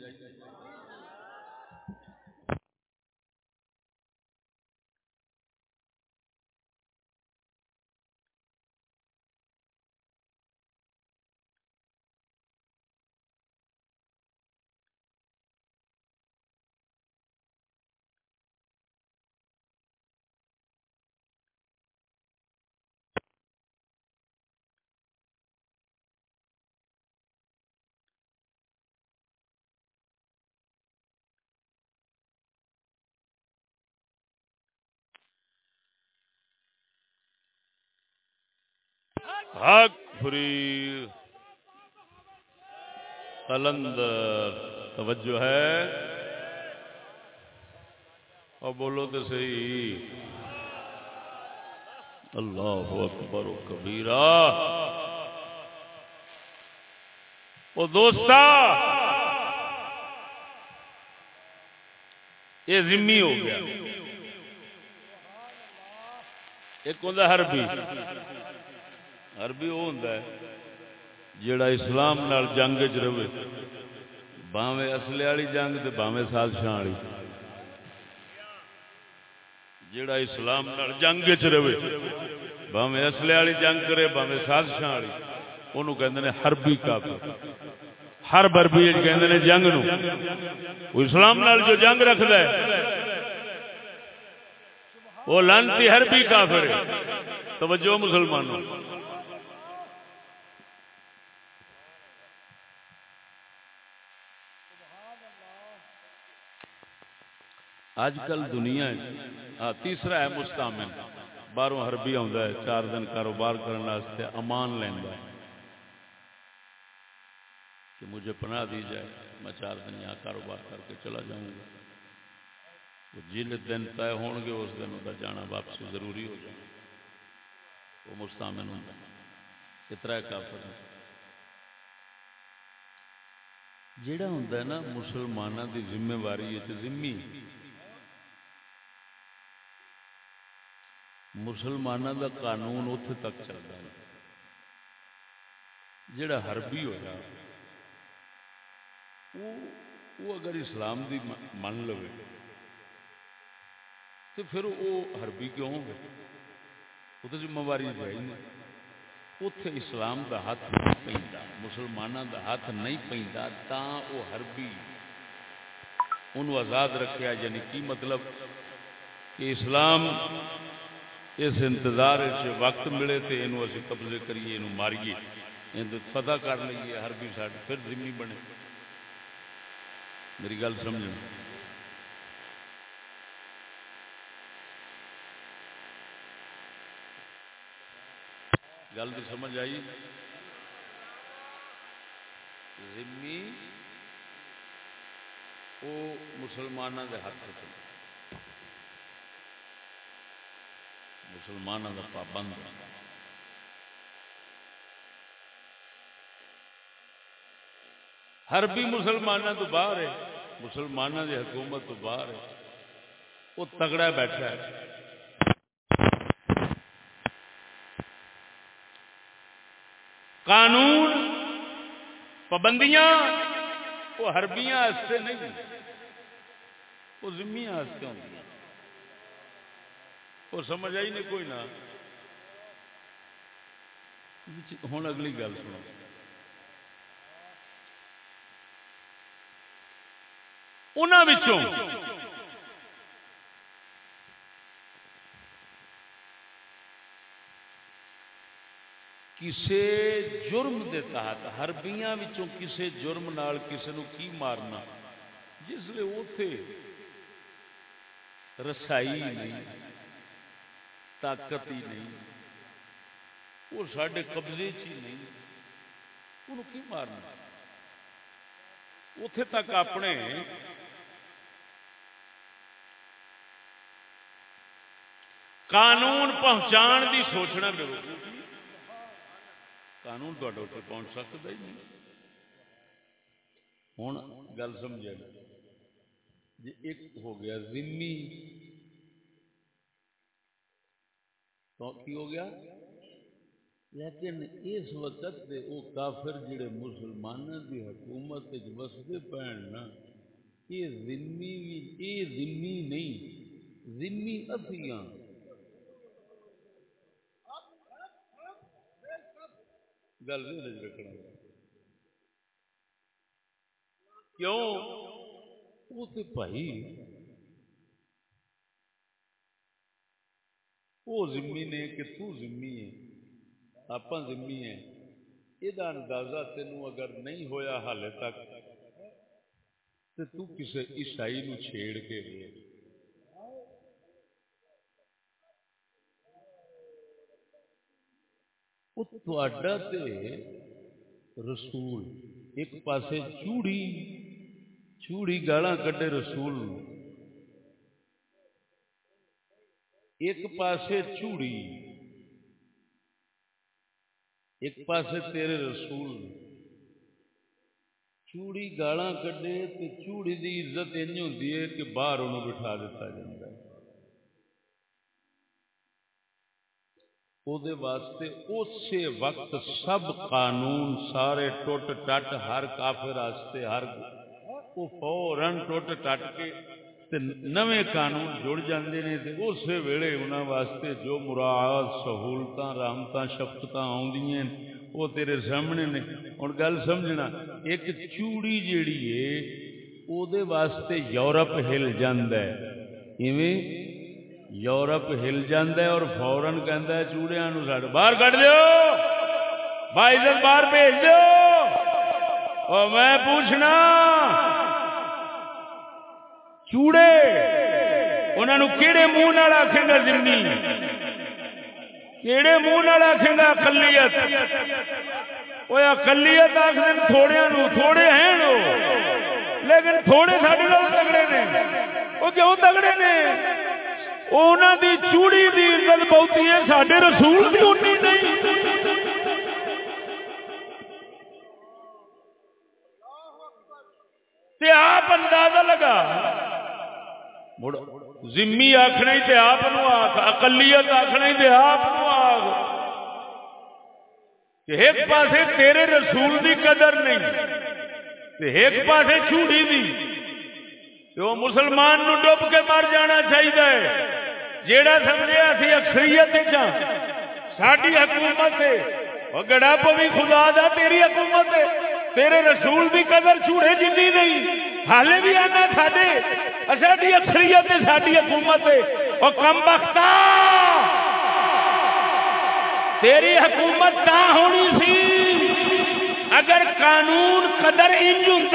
حق فری قلندر توجہ ہے اور بولو تو صحیح اللہ اکبر و کبیرہ وہ دوست یہ ذمہ ہو گیا ایک ہوں ہر بھی عربی وہ ہوں جڑا اسلام نال جنگ چ رہے باوے اصلے والی جنگ تے باوے سازشاں والی۔ جڑا اسلام نال جنگ چ رہے باوے اصلے والی جنگ کرے باوے سازشاں والی۔ اونوں کہندے نے حربی کافر ہر بربی کہندے نے جنگ نو۔ وہ اسلام نال جو جنگ رکھدا ہے، وہ لانتی حربی کافر ہے۔ توجہ مسلمانوں۔ اج کل دنیا تیسرا ہے مستعمل۔ باہروں ہربی آتا ہے، چار دن کاروبار کرنے امان لینا کہ مجھے پناہ دی جائے، میں چار دن یہاں کاروبار کر کے چلا جاؤں گا۔ جن دن طے ہو گے، اس دن ادھر جانا واپس ضروری ہو جائے۔ وہ مستعمل ہوں۔ کترا کافر؟ جڑا ہوں نا مسلمانوں کی ذمہ واری ہے ذمہ مسلمانوں کا قانون اتنے تک چلتا ہے۔ جڑا ہربی ہوا وہ اگر اسلام دی من لو تو پھر وہ ہربی کیوں ہو وہ تو ذمہ داری ہے نہیں۔ اتے اسلام دا ہاتھ نہیں پہنتا مسلمانوں دا ہاتھ نہیں پہنتا تا وہ ہربی انہوں آزاد رکھیا یعنی کی مطلب؟ کہ اسلام اس انتظار وقت ملے تو یہ قبضے کریے یہ ماریے۔ فتح کر لیے ہر بھی ساڈ پھر ذمہ بنے۔ میری گل سمجھ گل تو سمجھ آئی؟ ذمی وہ مسلمانوں کے ہاتھ چلے مسلمانوں کا پابند ہر بھی مسلمانوں تو باہر ہے، مسلمانوں کی حکومت تو باہر ہے۔ وہ تگڑا بیٹھا ہے۔ قانون، پابندیاں، وہ ہربیاں نہیں۔ وہ زمیاں ہوتی وہ سمجھ آئی نہیں کوئی نہ۔ ہوں اگلی گل سنو۔ کسے جرم دے تحت ہربیاں کسے جرم نال کسے نو کی مارنا؟ جس لیے اتے رسائی نہیں۔ طاقت ہی نہیں۔ وہ سڈے قبضے چ ہی نہیں۔ انہوں کی مارنا؟ اتے تک اپنے قانون پہنچان دی سوچنا میرے قانون تے پہنچ سکتا ہی نہیں۔ ہوں گل سمجھا جی ایک ہو گیا ذمی تو کی ہو گیا؟ لیکن اس وقت دے او کافر جڑے مسلمانوں دی حکومت وستے پہن نا، یہ ذمی یہ ذمی نہیں ذمی اتیاں گل نہیں رکھنا کیوں؟ وہ تو بھائی وہ ذمی نے کہ تو ذمی ہے آپ ذمی ہے یہ اندازہ تینوں اگر نہیں ہویا حال تک تو تو کسے عیسائی نو چھیڑ کے دے تھوڑا تے رسول، ایک پاسے چوڑی چوڑی گالا کڈے رسول ایک پاسے چوڑی، ایک پاسے تیرے رسول۔ چوڑی گالا کڈے تو چوڑی دی عزت این ہوتی ہے کہ باہر انہوں بٹھا دیتا جاتا ہے۔ وہ واسطے اسی وقت سب قانون سارے ٹوٹ ٹٹ ہر کافر واسطے ہر وہ فورن ٹوٹ ٹٹ کے نویں قانون جڑ جاندے نے تے اسی ویلے انہاں واسطے جو مراد سہولتاں، رحمتاں، شفقتاں آوندیاں وہ تیرے سامنے نے۔ ہن گل سمجھنا، ایک چوڑی جیڑی ہے او دے واسطے یورپ ہل جاندا ہے۔ ایویں یورپ ہل جاندا ہے اور فورن کہندا ہے، چوڑیاں نو باہر کڈ دیو۔ بھائی باہر بھیج دیو۔ او میں پوچھنا چوڑے۔ انہوں کہڑے منہ نال آخے گا زمین؟ کہڑے منہ نال آخے گا اکلیت وہ اکلیت آخر تھوڑے تھوڑے ہیں لیکن تھوڑے سارے لوگ تگڑے نے۔ وہ کیوں تگڑے نے؟ انہوں دی چوڑی دی عزت بہتی ہے سارے رسول کی اونی نہیں۔ آپ اندازہ لگا۔ زمی آخنا تے آپ آخ اقلیت آخنا تے آپ آخ ایک پاسے تیرے رسول دی قدر نہیں ایک پاسے چھوڑی دی۔ تو مسلمان نو ڈب کے مر جانا چاہیے جیڑا سمجھے اسی اکثریت ساری حکومت ہے۔ گڑا پوی خدا دا، تیری حکومت ہے۔ تیرے رسول دی قدر چوڑے جنی نہیں، حالے بھی آنا ساڈے۔ ساری اکثریت ساری حکومت ہے اور کم بختا۔ تیری حکومت تا ہونی سی اگر قانون قدر انج ہوں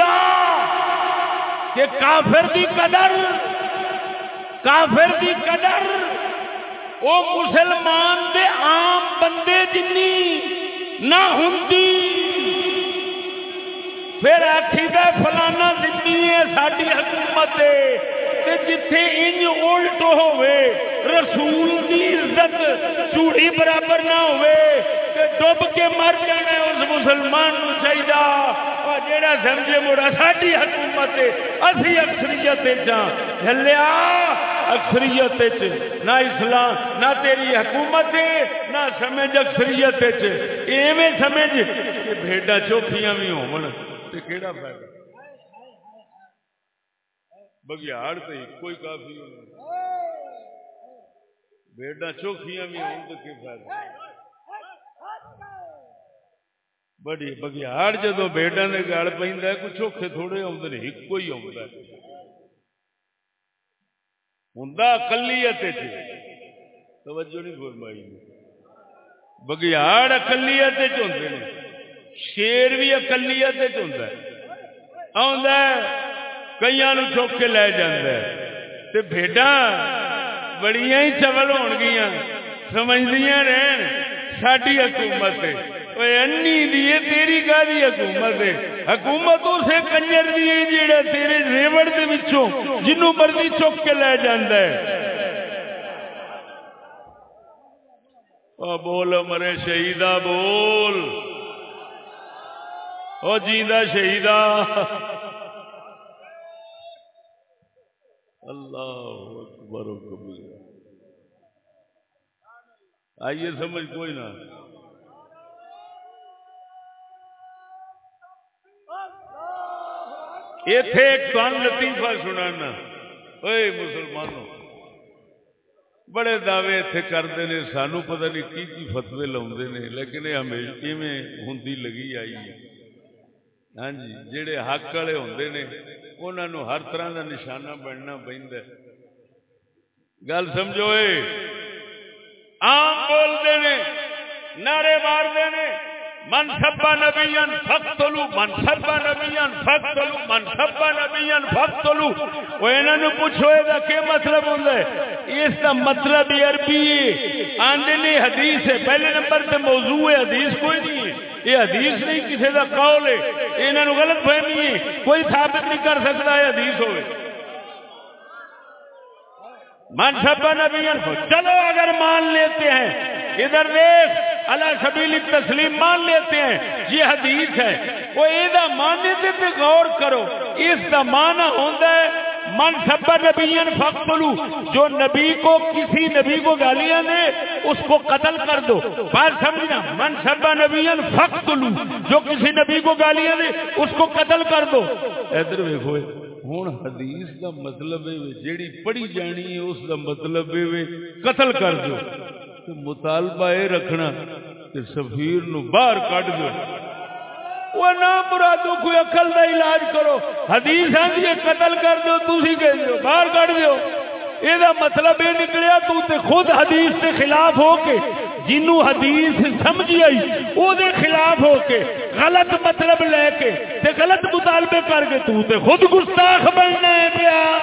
کہ کافر دی قدر، کافر دی قدر، او مسلمان دے عام بندے جنی نہ ہوں پھر آخی فلانا زمین ساری حکومت جتھے انج الٹ ہوئے رسول دی عزت چوڑی برابر نہ ہوئے ڈب کے مر جانا اس مسلمان نو چاہیے جیڑا سمجھے مڑا ساری حکومت اسی اکثریت چلیا اکثریت نہ اسلام نہ تیری حکومت نہ سمجھ اکثریت ایویں سمجھ کہ بھیڈا چوکھیاں بھی ہون کیڑا فائدہ بگیاڑ تو کوئی کافی بیڈا چوکھیاں بھی ہوں تو کی فائدہ؟ بڑی بگیاڑ جدو بیڈا نے گل پہ کوئی چوکھے تھوڑے آدھے ایک ہی آتا ہوں اکلیت جی۔ توجہ نہیں فرمائی۔ بگیاڑ اکلیت جی ہوتے ہیں شیر بھی اکلیت ہوتا ہے۔ جی کئی چک کے لے تے بھیڈا بڑی ہی چبل ہو گیا سمجھدیا رہن ساری حکومت تیری گاڑی حکومت حکومت اسے کنجر دی جیڑا تیرے ریوڑ دے وچوں جنوں مرضی چک کے لے جاندا ہے او بول مرے شہیدا بول او جیندا شہیدا اللہ اکبر و کبیر۔ آئیے سمجھ کوئی نہ۔ ایتھے ایک تن لطیفہ سنانا۔ اے مسلمانوں، بڑے دعوے اتنے کرتے ہیں سانو پتہ نہیں کی کی فتوے لاؤ نے، لیکن یہ ہمیشہ میں ہوں لگی آئی ہے۔ ہاں جی جہے حق والے ہوں نے انہوں ہر طرح کا نشانہ بننا پہ گل سمجھو آم بولتے نے، نعرے مارتے نے من سبا نبی فختلو من سبا نبی فختلو من سبا نبی فختلو وہ انہوں پوچھو یہ کیا مطلب ہوتا ہے؟ اس کا مطلب عربی آندلی حدیث ہے، پہلے نمبر سے موضوع ہے، حدیث کوئی نہیں ہے۔ یہ حدیث نہیں کسی کا قول ہے۔ انہوں غلط فہمی ہے۔ کوئی ثابت نہیں کر سکتا ہے حدیث ہوئے۔ من سب نبی چلو اگر مان لیتے ہیں۔ ادھر دیکھ اللہ سبیل تسلیم مان لیتے ہیں، یہ حدیث ہے۔ وہ یہ ماننے سے غور کرو، اس کا مانا ہوتا ہے، من سب نبی فخلو جو نبی کو، کسی نبی کو گالیاں دے، اس کو قتل کر دو۔ بات سمجھنا، من سب نبی فخلو جو کسی نبی کو گالیاں دے، اس کو قتل کر دو۔ ادھر ویکو ہوں حدیث کا مطلب جیڑی پڑھی جانی ہے، اس کا مطلب قتل کر دو۔ مطالبہ یہ رکھنا کہ سفیر نو باہر کٹ دو۔ وہ نہ مرادو، کوئی اکل کا علاج کرو۔ حدیث آدھی قتل کر دو تھی کہ باہر کٹ دو۔ یہ مطلب یہ نکلیا، تو تے خود حدیث کے خلاف ہو کے، جنوں حدیث سمجھ آئی وہ دے خلاف ہو کے، غلط مطلب لے کے، تے غلط مطالبے کر کے تو تے خود گستاخ بننا ہے پیا۔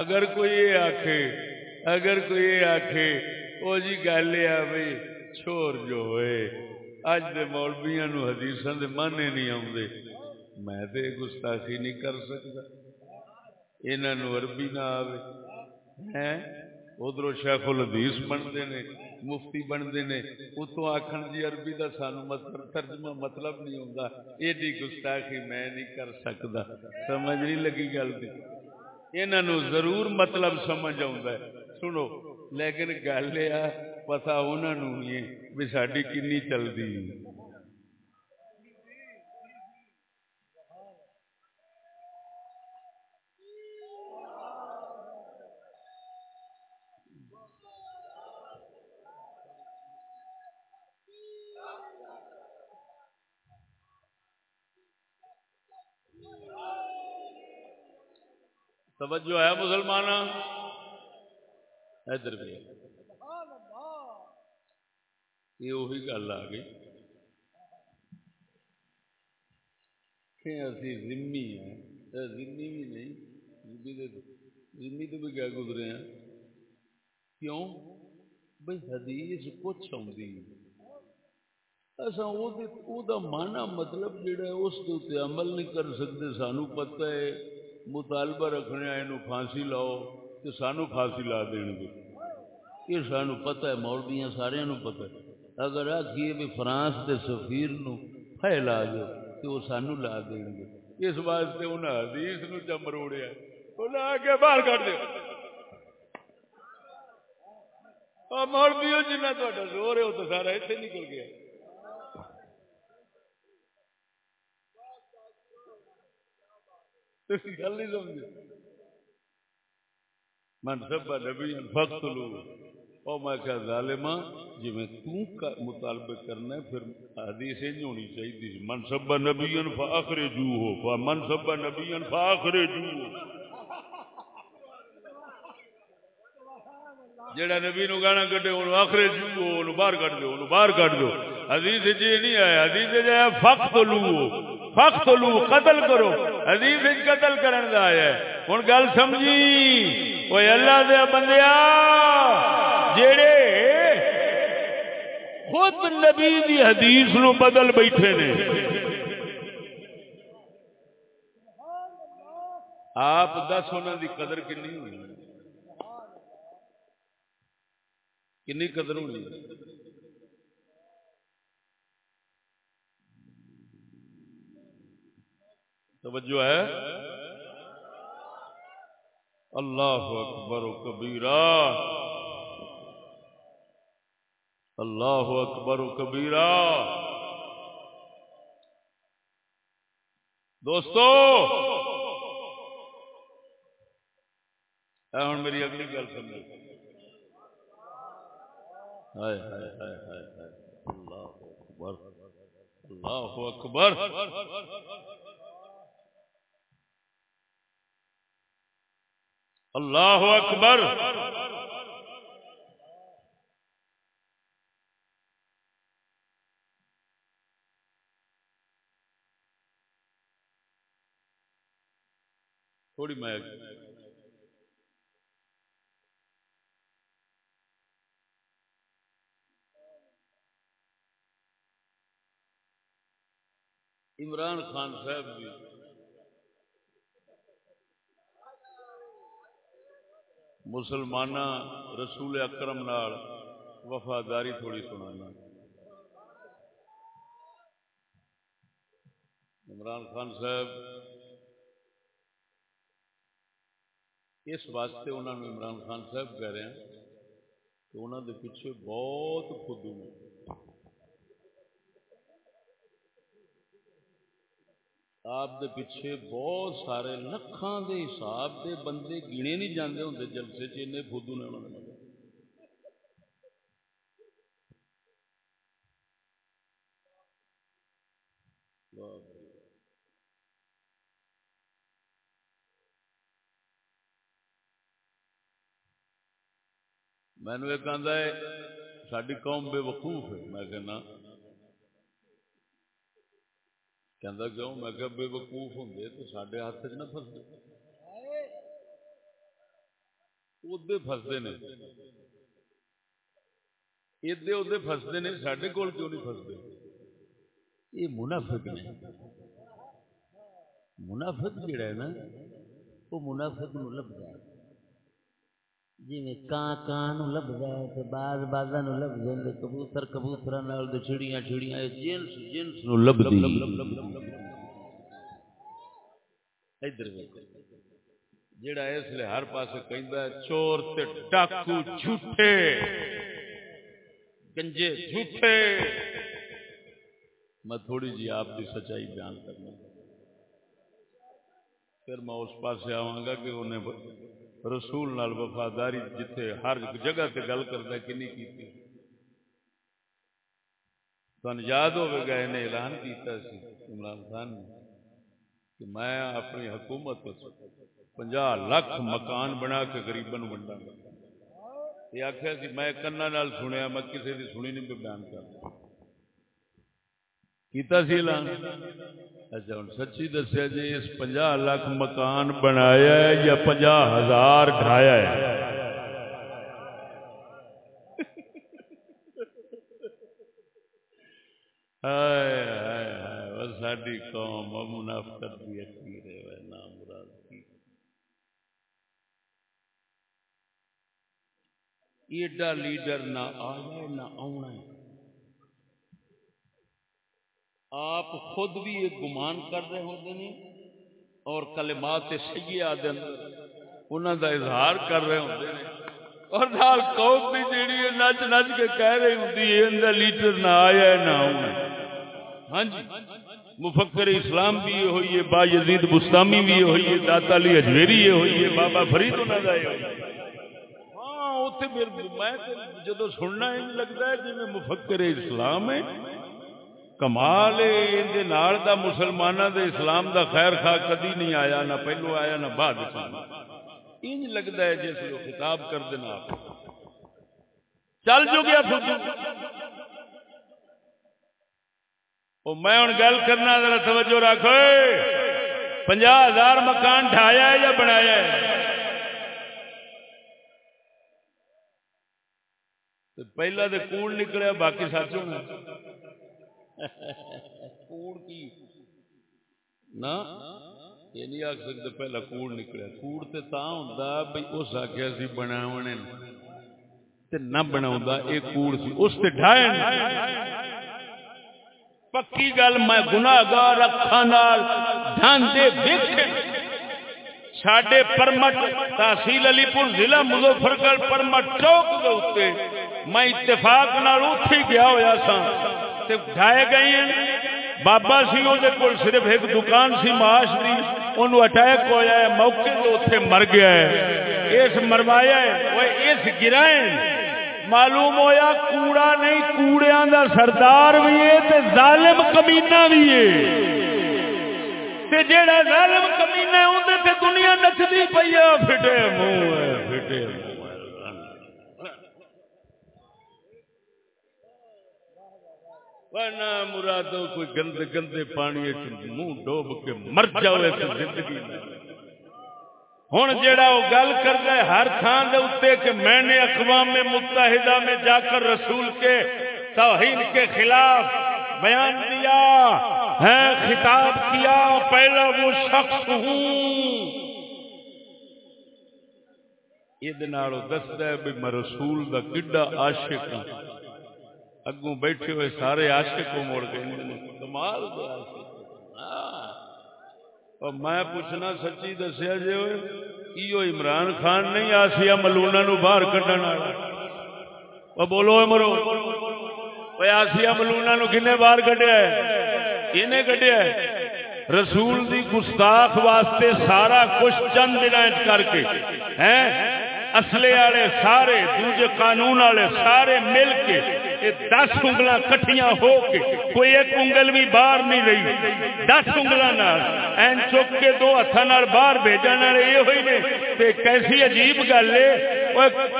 اگر کوئی یہ آخے اگر کوئی یہ آخ وہ جی گل یہ بھائی چھوڑ جو ہوئے، اج دے مولبیا نو حدیث دے مانے نہیں آتے میں تو گستاخی نہیں کر سکتا یہاں عربی نہ آئے ادھر شیخ الحدیث بنتے نے، مفتی بنتے نے، اتوں آخر جی عربی کا سانو مطلب ترجمہ مطلب نہیں ہوتا ایڈی گستاخی میں نہیں کر سکتا سمجھ نہیں لگی گل کی یہاں ضرور مطلب سمجھ ہے۔ سنو، لیکن گل یہ پتا انہوں بھی ساری کنی چلتی توجہ ہے مسلمان ادھر بھی۔ یہ وہی گل آ گئی کہ اسی ذمی ہیں۔ ذمی بھی نہیں، ذمی تو بھی کیا گزرے ہیں؟ کیوں؟ بھائی حدیث کچھ آتی اصا وہ مانا مطلب جڑا ہے اس کے عمل نہیں کر سکتے سانو پتہ ہے۔ مطالبہ رکھنے یہ پھانسی لاؤ تو سانو پھانسی لا دین گے۔ یہ سانو پتہ ہے، مولویاں سارے پتہ ہے۔ اگر آخیے بھی فرانس کے سفیر پہ لا دو تو وہ سانو لا دیں گے۔ اس واسطے انہیں حدیث نو چمروڑیا انہیں آ کے باہر کٹ دے۔ مولوی جنہ تا زور ہے، وہ تو سارا اتنے نکل گیا۔ گل نہیں سمجھ من سب نبی فخت لو اور میں کیا ظالما جی میں تو مطالبے کرنا ہے، پھر حدیث نہیں ہونی چاہیے من سب نبی فاخر جو ہو من سب نبی فاخر جو ہو جڑا نبی نو گانا کٹے انہوں آخر جو ہو باہر کٹ دو باہر کٹ دو حدیث جی نہیں آیا، حدیث جی آیا فخت لو فخت لو قتل کرو۔ حدیث قتل کرن دا آیا ہے۔ ہوں گل سمجھی۔ وہ اللہ دیا بندیا جڑے خود نبی دی حدیث نو بدل بیٹھے نے۔ آپ دس انہوں دی قدر کنی ہونی کنی قدر ہونی۔ توجہ ہے اللہ اکبر و کبیرہ اللہ اکبر و کبیرہ دوستو ہوں میری اگلی گل سمجھ اللہ اکبر اللہ اکبر۔ اللہ اکبر تھوڑی میں عمران خان صاحب بھی مسلمان رسول اکرم نال وفاداری تھوڑی سنانا۔ عمران خان صاحب، اس واسطے انہوں نے عمران خان صاحب کہہ رہے ہیں کہ انہوں دے پیچھے بہت خدو آپ دے پیچھے بہت سارے لکھان دے حساب دے بندے گنے نہیں جاندے ہوں جلسے چینے خدو نے انہوں نے واہ جی۔ مینو ایک آدھا ہے ساری قوم بے وقوف ہے۔ میں کہنا کہ کیوں میں کہ بے وقوف ہوں تو سارے ہاتھ چ نہ فستے ادے فستے نے ادے ادے فستے نے سڈے کول کیوں نہیں فستے یہ منافق نے منافق جڑا ہے نا وہ منافق نو لگتا ہے جی کان کان لبدا ہے تے باز بازاں نو لبدے نے کبوتر کبوتراں نال تے چڑیاں چڑیاں جنس جنس نو لبدی۔ ادھر جڑا اس لیے ہر پاسے کہندا ہے، چور تے ڈاکو جھوٹے۔ گنجے جھوٹے۔ میں تھوڑی جی آپ کی سچائی بیان کرنا۔ پھر میں اس پاسے آواں گا کہ انہیں رسول نال وفاداری جتھے ہر جگہ تے گل کرتا کہ نہیں کی تن یاد ہوئے گا، انہیں اعلان کیتا سی عمران خان نے کہ میں اپنی حکومت پنجا لاکھ مکان بنا کے گریباں ونڈا یہ آخیا سی، میں کنا نال سنیا، میں کسی کی سنی نہیں بیان کر کیتا سی اعلان؟ اچھا ہوں سچی دسیا جی اس پنجا لاکھ مکان بنایا ہے یا پنجا ہزار ڈھایا ہے؟ ساری قوم منافقت بھی اخیر ہے نام مراد کی۔ ایڈا لیڈر نہ آ جائے نہ آنا ہے۔ آپ خود بھی ایک گمان کر رہے ہوتے ہیں اور کلمات سیاح دے انہوں دا اظہار کر رہے ہوتے ہیں اور نال قوم بھی جیڑی ہے نچ نچ کے کہہ رہی ہوتی ہے اندر لیڈر نہ آیا نہ آؤں ہاں جی مفکر اسلام بھی یہ ہوئی ہے، با یزید بستامی بھی یہ ہوئی ہے، داتا علی اجمیری یہ ہوئی ہے، بابا فرید انہوں دا یہ ہوئی ہے۔ ہاں اتنے میں جدو سننا ہی لگتا ہے جی میں مفکر اسلام ہے۔ کمال نال دا مسلمانوں دے اسلام دا خیر خواہ کدی نہیں آیا، نہ پہلو آیا، نہ بعد انج لگتا ہے جس کو خطاب کر دینا چل جو گیا میں ہوں گل کرنا، ذرا توجہ رکھ۔ پنجا ہزار مکان ڈھایا ہے یا بنایا ہے؟ پہلا تو کوڑ نکلیا، باقی سچ ہونا [laughs] کوڑ کی۔ نہ یہ نہیں آخ سکتے پہلا کوڑ نکلیا کوڑ تے تا ہوں بھائی اس آخیا سی بناونے تے نہ بنا یہ کوڑ سی، اس تے ڈھائے پکی گل میں گناہگار گناگار اکھان ڈھانتے دیکھے ساڈے پرمٹ تحصیل علی پور ضلع مظفر گڑھ پرمٹ چوک دے اوتے میں اتفاق نال اتے گیا ہویا ہوا سا ڈھائے گئے ہیں۔ بابا سی وہ صرف ایک دکان سی معاش دی انہوں اٹیک ہوا ہے، موقع تو اتنے مر گیا ہے۔ اس مروایا ہے، وہ اس گرائے معلوم ہویا کوڑا نہیں، کوڑیاں دا سردار بھی ہے تے ظالم کمینہ بھی ہے۔ تے جیڑا ظالم کمینہ ہے اندر تے دنیا نچدی پئی ہے، پھٹے منہ ہے، پھٹے منہ مرادو کوئی گندے گندے پانی منہ ڈوب کے مر جائے۔ زندگی ہوں جا گل کرتا ہے، ہر تھان اتنے کہ میں نے اقوام متحدہ میں جا کر رسول کے توہین کے خلاف بیان دیا ہے خطاب کیا، پہلا وہ شخص ہوں۔ یہ دستا ہے بھی میں رسول کا کڈا عاشق ہوں اگوں بیٹھے ہوئے سارے عاشق کو موڑ گئے کمال اور ہاں۔ میں پوچھنا، سچی دسیا جی ہوئے عمران خان نہیں آسیا ملونا نو باہر کٹن والا بولو مرو آسیا ملونا نو کنے باہر کٹیا ہے؟ کٹیا ہے؟ رسول دی گستاخ واسطے سارا کچھ چند دن کر کے، ہیں؟ اصلے والے سارے، دوجے قانون والے سارے مل کے دس انگل کٹیاں ہو کے کوئی ایک انگل بھی باہر نہیں رہی۔ دس انگل این چک کے دو ہاتھ باہر بھیجنے والے یہ ہوئی نے۔ تے کیسی عجیب گل ہے۔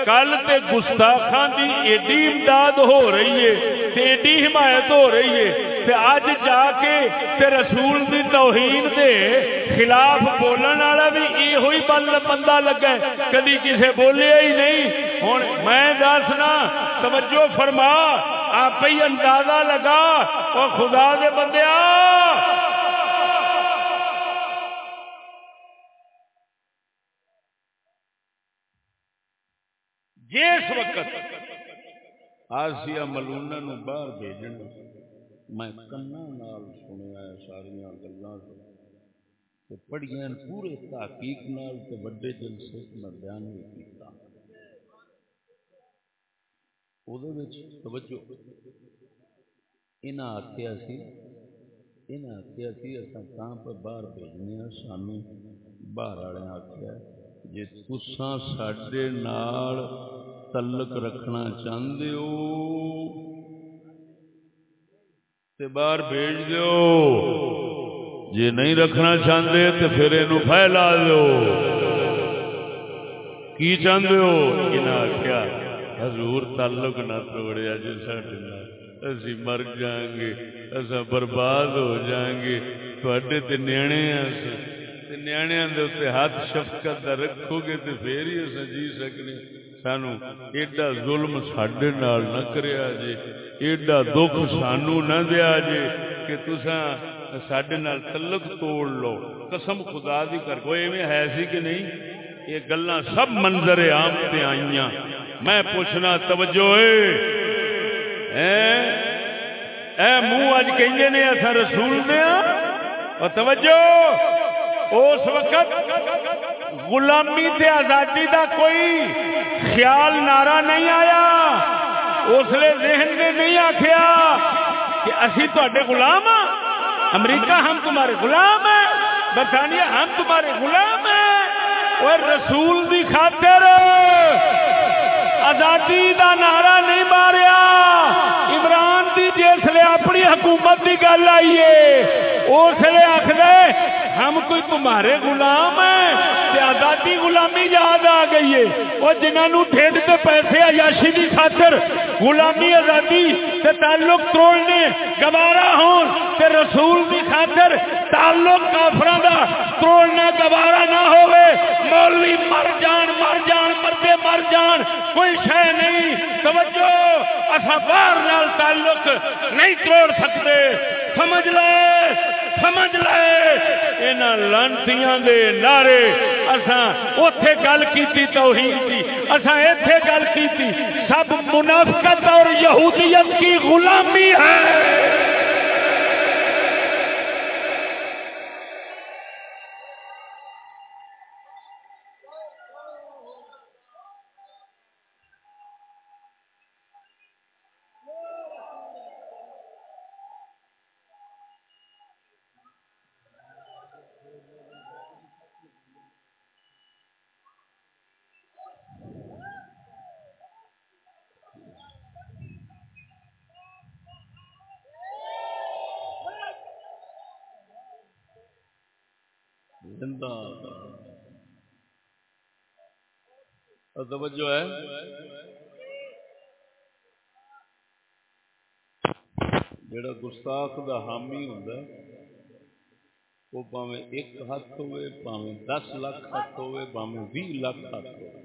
کل تے گستاخان دی ایڈی امداد ہو رہی ہے۔ تے ایڈی حمایت ہو رہی ہے۔ تے اج جا کے تے رسول دی توہین دے خلاف بولن والا بھی یہ ہوئی بندہ لگا کدی کسے بولیا ہی نہیں۔ ہوں میں دسنا، توجہ فرما، آپ ہی اندازہ لگا، وہ خدا دے بندے جس وقت آسیا ملونا نو باہر بھیجنا میں کنا نال سنیا ساریا گلا پڑھیا پورے تحقیق نال وڈے جلسے میں بیان بھی کیا توجہ انہیں آخیا سی انہیں آخیا سی اصل کہاں پر باہر بھیجنے سانو باہر والے آخیا جی تسان سڈے نال تعلق رکھنا چاہتے ہو تے باہر بھیج دیو جی نہیں رکھنا چاہتے تو پھر یہ پھیلا دو کی چاہتے ہو انہیں آخیا حضور تعلق نہ توڑیا جی سڈے اسی مر جائیں گے اصا برباد ہو جائیں گے تھوڑے تے نیانے نیانے ہاتھ شفقت رکھو گے تو پھر ہی اصا جی سکنے۔ سانو ایڈا ظلم سڈے نال نہ کریا جے، ایڈا دکھ سانو نہ دیا جے کہ تسا سڈے نال تعلق توڑ لو۔ قسم خدا دی کر، کوئی ایویں ہے سی کہ نہیں؟ یہ گلا سب منظر عام پہ آئیاں۔ میں پوچھنا توجہ اے منہ اج کہ نے اصا رسول دیا ہاں۔ اور توجہ، اس وقت غلامی تے آزادی دا کوئی خیال نعرہ نہیں آیا۔ اس لیے ذہن نے نہیں آخیا کہ اسی تے غلام ہاں۔ امریکہ ہم تمہارے غلام ہیں، برطانیہ ہم تمہارے غلام ہیں۔ اور رسول دی خاطر آزادی دا نعرہ نہیں ماریا۔ عمران دی جسے اپنی حکومت کی گل آئی ہے، اس لیے آخر ہم کوئی تمہارے غلام ہیں آزادی غلامی یاد آ گئی ہے۔ اور جنہوں ٹھنڈ کے پیسے عیاشی کی خاطر غلامی آزادی سے تعلق توڑنے گوارا ہون، تے رسول کی خاطر تعلق کافر دا توڑنا گوارا نہ ہوئے مولوی مر جان مر جان۔ مرتے جان، کوئی شہ نہیں۔ توجہ اصا باہر نال تعلق نہیں توڑ سکتے۔ سمجھ لے سمجھ لے۔ ان لانتیاں دے نعرے، اساں اوتھے گل کیتی توحید دی۔ اساں ایتھے گل کیتی، سب منافقت اور یہودیت کی غلامی ہے۔ توجہ ہے۔ جڑا گستاخ دا حامی ہوندا وہ پاویں ایک ہاتھ ہوئے پاویں دس لاکھ ہاتھ ہوئے پاویں بھی لاکھ ہاتھ ہوئے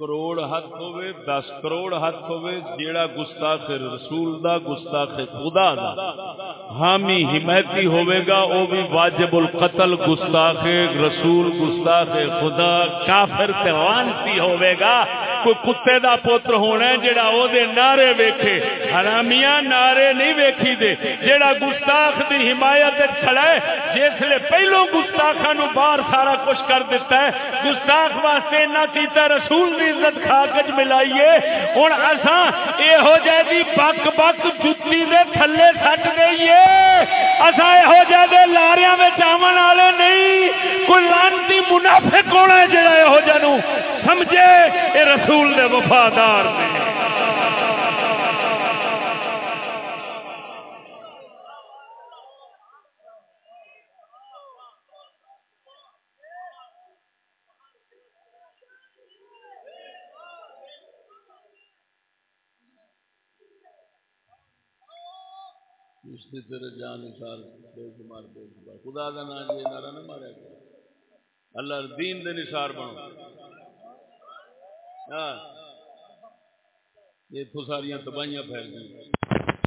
کروڑ ہاتھ ہوئے دس کروڑ ہاتھ ہوئے جیڑا گستاخ رسول دا، گستاخ خدا دا۔ حامی حمایتی ہوئے گا، او بھی واجب القتل گستاخ، رسول گستاخ، خدا کافر تیوانتی ہوئے گا۔ کوئی کتے دا پوتر ہونا ہے جڑا او دے نعرے ویکھے۔ حرامیاں نعرے نہیں ویکھی دے۔ جڑا گستاخ دی حمایت کھڑا ہے، جس لے پہلو گستاخاں نو باہر سارا کچھ کر دیتا ہے۔ گستاخ واسطے نہ کیتا، رسول دی عزت کھا کج ملائیے ہن اساں ایہو جے دی بک بک جُتی دے تھلے سٹ دئیے اساں ایہو جے دے لاریاں وچ آون والے نہیں۔ کوئی لانتی منافق ہونا ہے جڑا ایہو جے سمجھے؟ اے رسول دے وفادار نے۔ اس نے تیرے جان نثار بے شمار بے شمار خدا کا نام جی نعرہ نہ مارا اللہ دین دے نثار بنو۔ ہاں۔ اتو ساریا تباہیاں پھیل گئی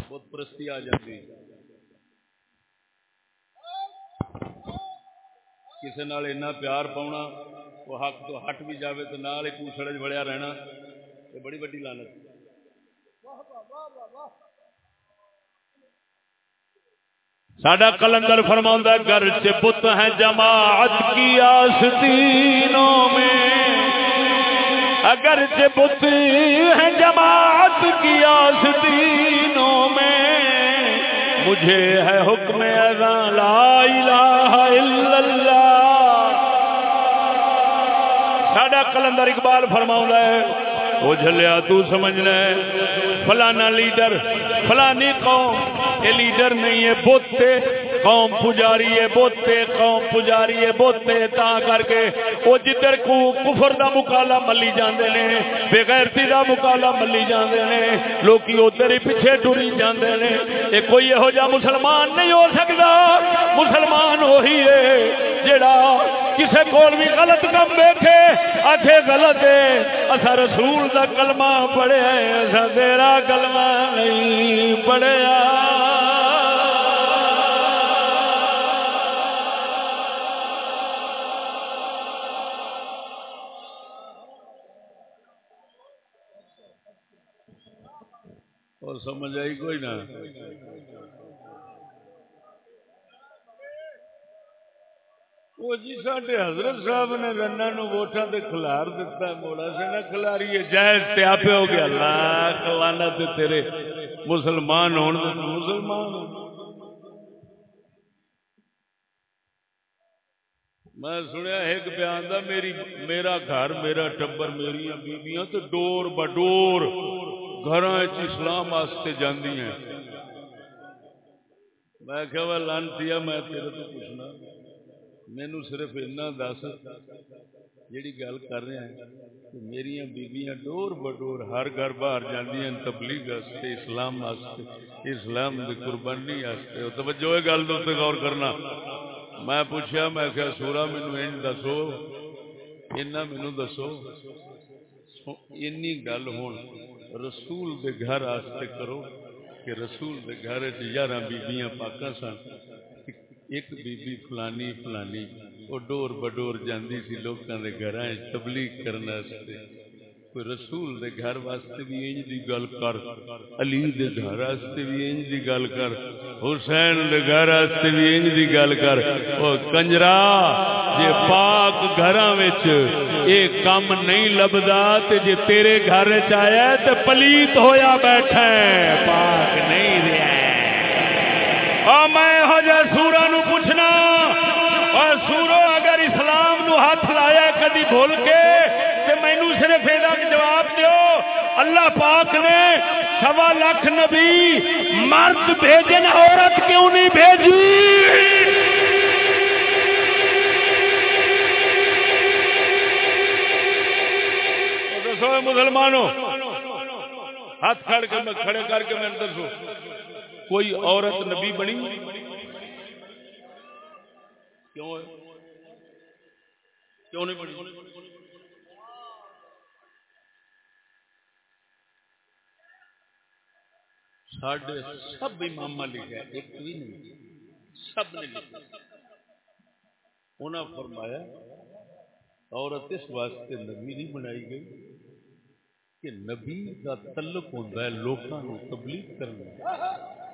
بت پرستی آ جاتی کسی نال اینا پیار پاؤنا، وہ حق تو ہٹ بھی جاوے تو نال ہی کوسڑے بڑیا رہنا، یہ بڑی بڑی لانت ساڈا کلندر فرما گھر سے پت ہیں جماعت کی آستینوں میں۔ اگر بت ہے جماعت کی آستینوں میں، مجھے ہے حکم لا الہ الا اللہ۔ ساڈا کلندر اقبال فرماؤں ہے وہ جھلیا تو سمجھنا ہے فلانا لیڈر، فلانی قوم۔ یہ لیڈر نہیں ہے بت قوم پجاری ہے، بوتے۔ قوم پجاری ہے، بوتے۔ تا کر کے وہ جدھر کو کفر دا مکالا ملی جاندے نے، بے غیرتی دا مکالا ملی جاندے نے، لوکی ادھر ہی پیچھے ٹری جاندے نے۔ یہ کوئی یہو جا مسلمان نہیں ہو سکتا، مسلمان وہی ہے۔ جڑا کسے کول بھی غلط کم دیکھے آخے غلط ہے اصا رسول دا کلمہ پڑھیا ہے اصا تیرا کلمہ نہیں پڑھیا۔ اور سمجھ آئی کوئی نہ وہ جی ساڈے حضرت صاحب نے رنا نو ووٹاں تے کھلار دتا موڑا سے نہ کھلاری جائز تے آپے ہو گیا اللہ کلانا تے تیرے مسلمان ہون تے مسلمان میں سنیا ایک بیان دا میری میرا گھر میرا ٹبر میری بیبیاں تو ڈور بڈور گھر اسلام واسطے جاندی ہیں میں کہ وہ لانتی میں تیرے تو پوچھنا مینو صرف اتنا دس جیڑی گل کر رہے ہیں کہ میری بیبیاں ڈور بڈور ہر گھر باہر جاندیاں تبلیغ واسطے، اسلام واسطے، اسلام دی قربانی واسطے۔ توجہ ہے گل تے غور کرنا۔ میں پوچھا میں کہ سورا مینو این دسو۔ اینا مینو دسو۔ اینی گل ہون رسول دے گھر واسطے کرو کہ رسول دے گھر چ یارہ بیبیاں پاکاں سن۔ ایک بی بی فلانی فلانی وہ ڈور بڈور جاندی سی لوکاں دے گھراں تبلیغ کرنے واسطے کوئی رسول دے گھر واسطے بھی انج دی گل کر علی دے گھر واسطے بھی انج دی گل کر حسین دے گھر واسطے بھی انج دی گل کر او کنجرا جے پاک گھراں وچ اے کم نہیں لبدا تے جے تیرے گھر وچ آیا تے پلیت ہویا بیٹھا ہے پاک نہیں اور میں ہو جا سورا نو پوچھنا اور سورو اگر اسلام نو ہاتھ لایا کدی بھول کے، تے مینو صرف یہ جواب دیو، اللہ پاک نے سوا لاکھ نبی مرد بھیجن عورت کیوں نہیں بھیجی؟ مسلمانوں ہاتھ کھڑ کے کھڑے کر کے میں دسو۔ کوئی عورت نبی بنی؟ کیوں ہے؟ کیوں نہیں بنی؟ ساڈے سب امام لکھا ایک بھی نہیں۔ سب نے لکھا۔ انہوں فرمایا، عورت اس واسطے نبی نہیں بنائی گئی کہ نبی کا تعلق ہوتا ہے لوگوں کو تبلیغ کرنا۔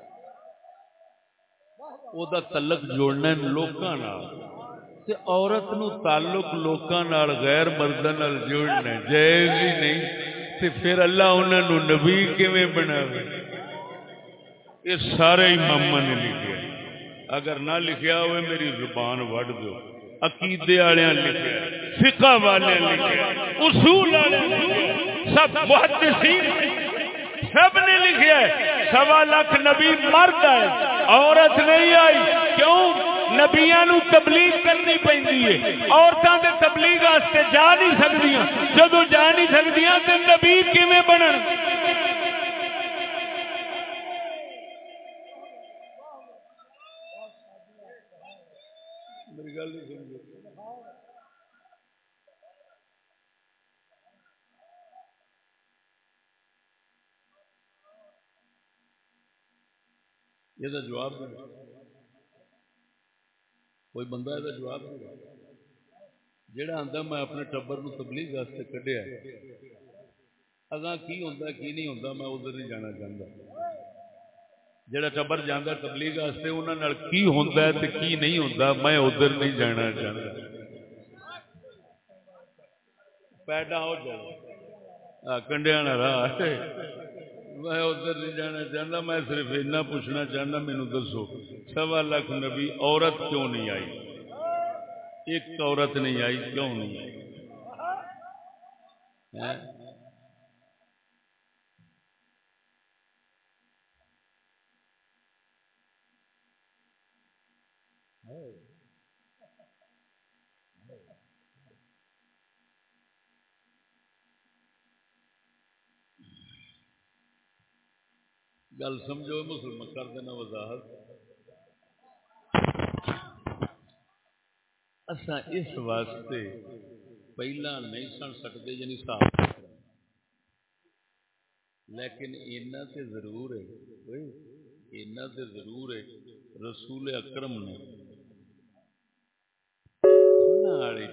وہ تعلق جوڑنا لوگوں تے عورت نو تعلق لوکاں نال غیر مرداں نال جوڑنا جائز ہی نہیں تے پھر اللہ انہاں نو نبی کیویں بناوے یہ سارے امام نے لکھیا اگر نہ لکھیا ہوئے میری زبان وڈ دو عقیدے والے لکھیا فقہ والے لکھیا اصول والے سب محدثین سب نے لکھیا ہے سوا لاکھ نبی مرد ہے عورت نہیں آئی، کیوں؟ نبیاں نو تبلیغ کرنی پیندی ہے۔ عورتوں تے تبلیغ واسطے جا نہیں سکدیاں۔ جدو جا نہیں سکدیاں تے نبی کیویں بنن؟ میری گل نہیں سمجھ یہ جواب دے کوئی بندہ یہ جواب دے جڑا آتا میں اپنے ٹبر نو تبلیغ واسطے کڈیا اگاں کی ہوتا کی نہیں ہوتا میں ادھر نہیں جانا چاہتا جڑا ٹبر جانا تبلیغ واسطے انہوں نے کی ہوتا ہے تے کی نہیں ہوتا میں ادھر نہیں جانا چاہتا پیڈا ہو جائے۔ کنڈیا راہ میں ادھر نہیں جانا چاہتا، میں صرف اتنا پوچھنا چاہتا مینو دسو، سوا لاکھ نبی عورت کیوں نہیں آئی؟ ایک عورت نہیں آئی، کیوں نہیں آئی؟ گل سمجھو، مسلمان کر دینا وضاحت۔ اسا اس واسطے پہلا نہیں سن سکتے یعنی صاف لیکن اینا تے ضرور ہے اینا تے ضرور ہے، رسول اکرم نے۔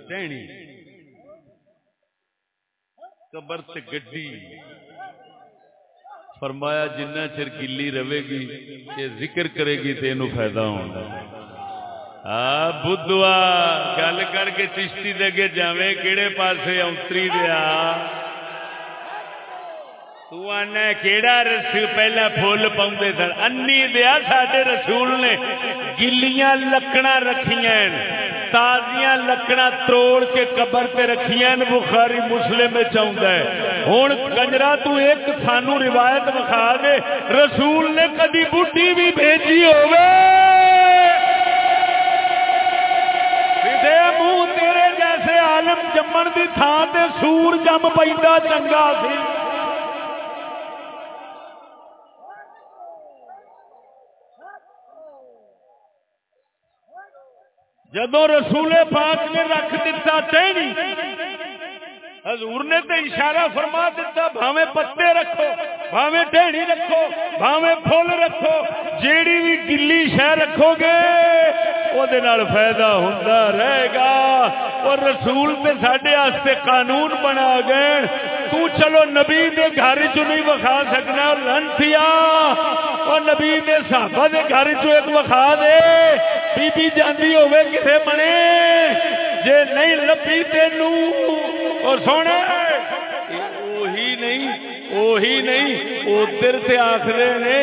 ٹہنی، قبر تے گڈی۔ فرمایا جنہ چر گلی رہے گی یہ ذکر کرے گی تو یہ فائدہ ہوگا بدھوا، گل کر کے چشتی دے کے جاوے کہڑے پاسے اونتری دیا کیڑا رسول پہلا فل پاؤں سن؟ انی دیا سڈے رسول نے گلیاں لکڑا رکھیاں تازیاں لکڑا تروڑ کے قبر تے رکھیاں بخاری مسلم چاہتا ہے۔ ہوں کنجرا، تو ایک سانو روایت بخا دے۔ رسول نے کدی بڈی بھی بھیجی ہوگی منہ تیرے جیسے عالم جمن کی تھان تے سور جم پہ چنگا سی۔ جدو رسول پاک نے رکھ دیتا ٹہنی، حضور نے تو اشارہ فرما دیتا بھاوے پتے رکھو بھاوے ٹہنی رکھو بھاوے پھول رکھو، جیڑی بھی گلی شہ رکھو گے وہ فائدہ ہوتا رہے گا۔ اور رسول نے سڈے واسطے قانون بنا گئے تو چلو نبی دے گھر چ نہیں وکھا سکنا لنٹیا اور نبی دے صحابہ دے گھر چ ایک وکھا دے۔ بی بی جاندی ہوے کسے بنے جے نہیں لبی تینو اور سونے وہی نہیں وہی نہیں ادھر سے آخر نے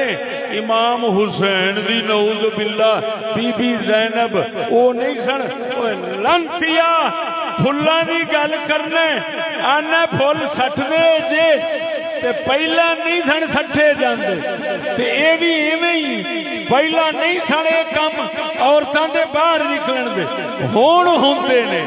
امام حسین دی نعوذ باللہ بی بی زینب او نہیں سن لنتیا فلاں دی گل کرنے آنا پھول سٹنے جے تے پہلا نہیں سن سٹے جاندے تے اے بھی ایویں ہی پہلا نہیں سن اے کم عورتاں دے باہر نکلن دے ہن ہوندے نے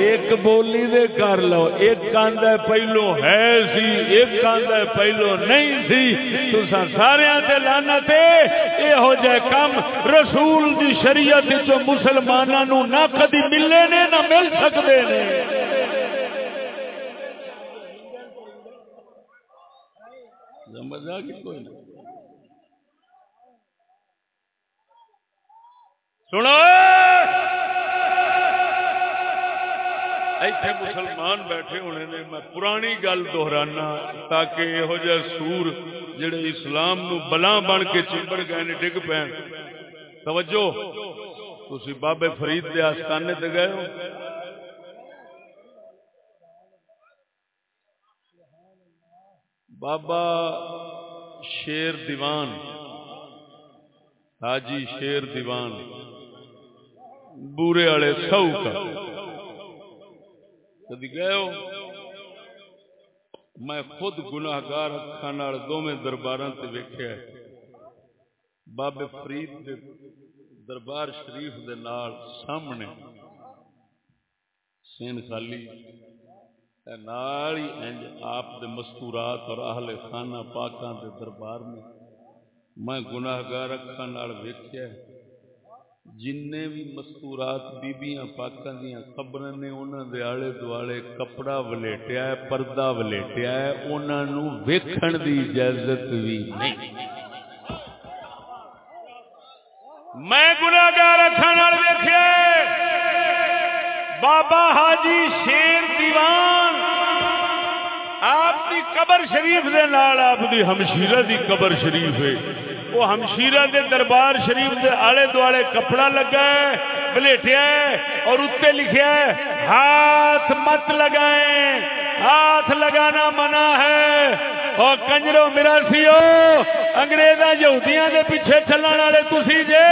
ایک بولی دے کر لو ایک کاندا پہلو ہے سی ایک کاندا پہلو نہیں سی تساں سارے تے لعنت اے ہو جائے کم رسول دی شریعت وچ مسلماناں نو نہ کدی ملے نے نہ مل سکدے نے سمجھ آ گئی کوئی نہیں سنو ایتھے مسلمان بیٹھے ہونے نے میں پرانی گل دہرانا تاکہ یہو جہ سور جڑے اسلام نو بلا بن کے چمبڑ گئے نے ڈگ پے توجہ تسی بابے فرید دے آستانے تے گئے ہو بابا شیر دیوان حاجی شیر دیوان بورے والے سو کا۔ کدی گئے ہو؟ میں خود گناہگار اکھان دونوں دربار سے ویخیا بابے فرید دے دربار شریف دے نال سامنے۔ سین خالی۔ آپ دے مستورات اور اہل خانہ پاکاں دے دربار میں میں گناہگار اکھان ویکھیا جن بھی مستورات بیبیاں پاکاں دیاں خبر نے انہاں دے آلے دوالے کپڑا ولیٹیا ہے، پردہ ولیٹیا ہے، انہاں نو ویکھن دی اجازت بھی نہیں۔ میں گناہگار اکھان ویکھیا بابا حاجی شیر دیوان، آپ دی قبر شریف دے نال، آپ دی ہمشیرہ دی قبر شریف ہے۔ وہ ہمشیرہ دے دربار شریف دے آلے دوالے کپڑا لگا ہے، بلیٹیا ہے اور اتنے لکھیا ہے، ہاتھ مت لگائیں، ہاتھ لگانا منع ہے۔ اور کنجرو میرا سیو انگریزا یہودیاں دے پیچھے چلن والے تسی جے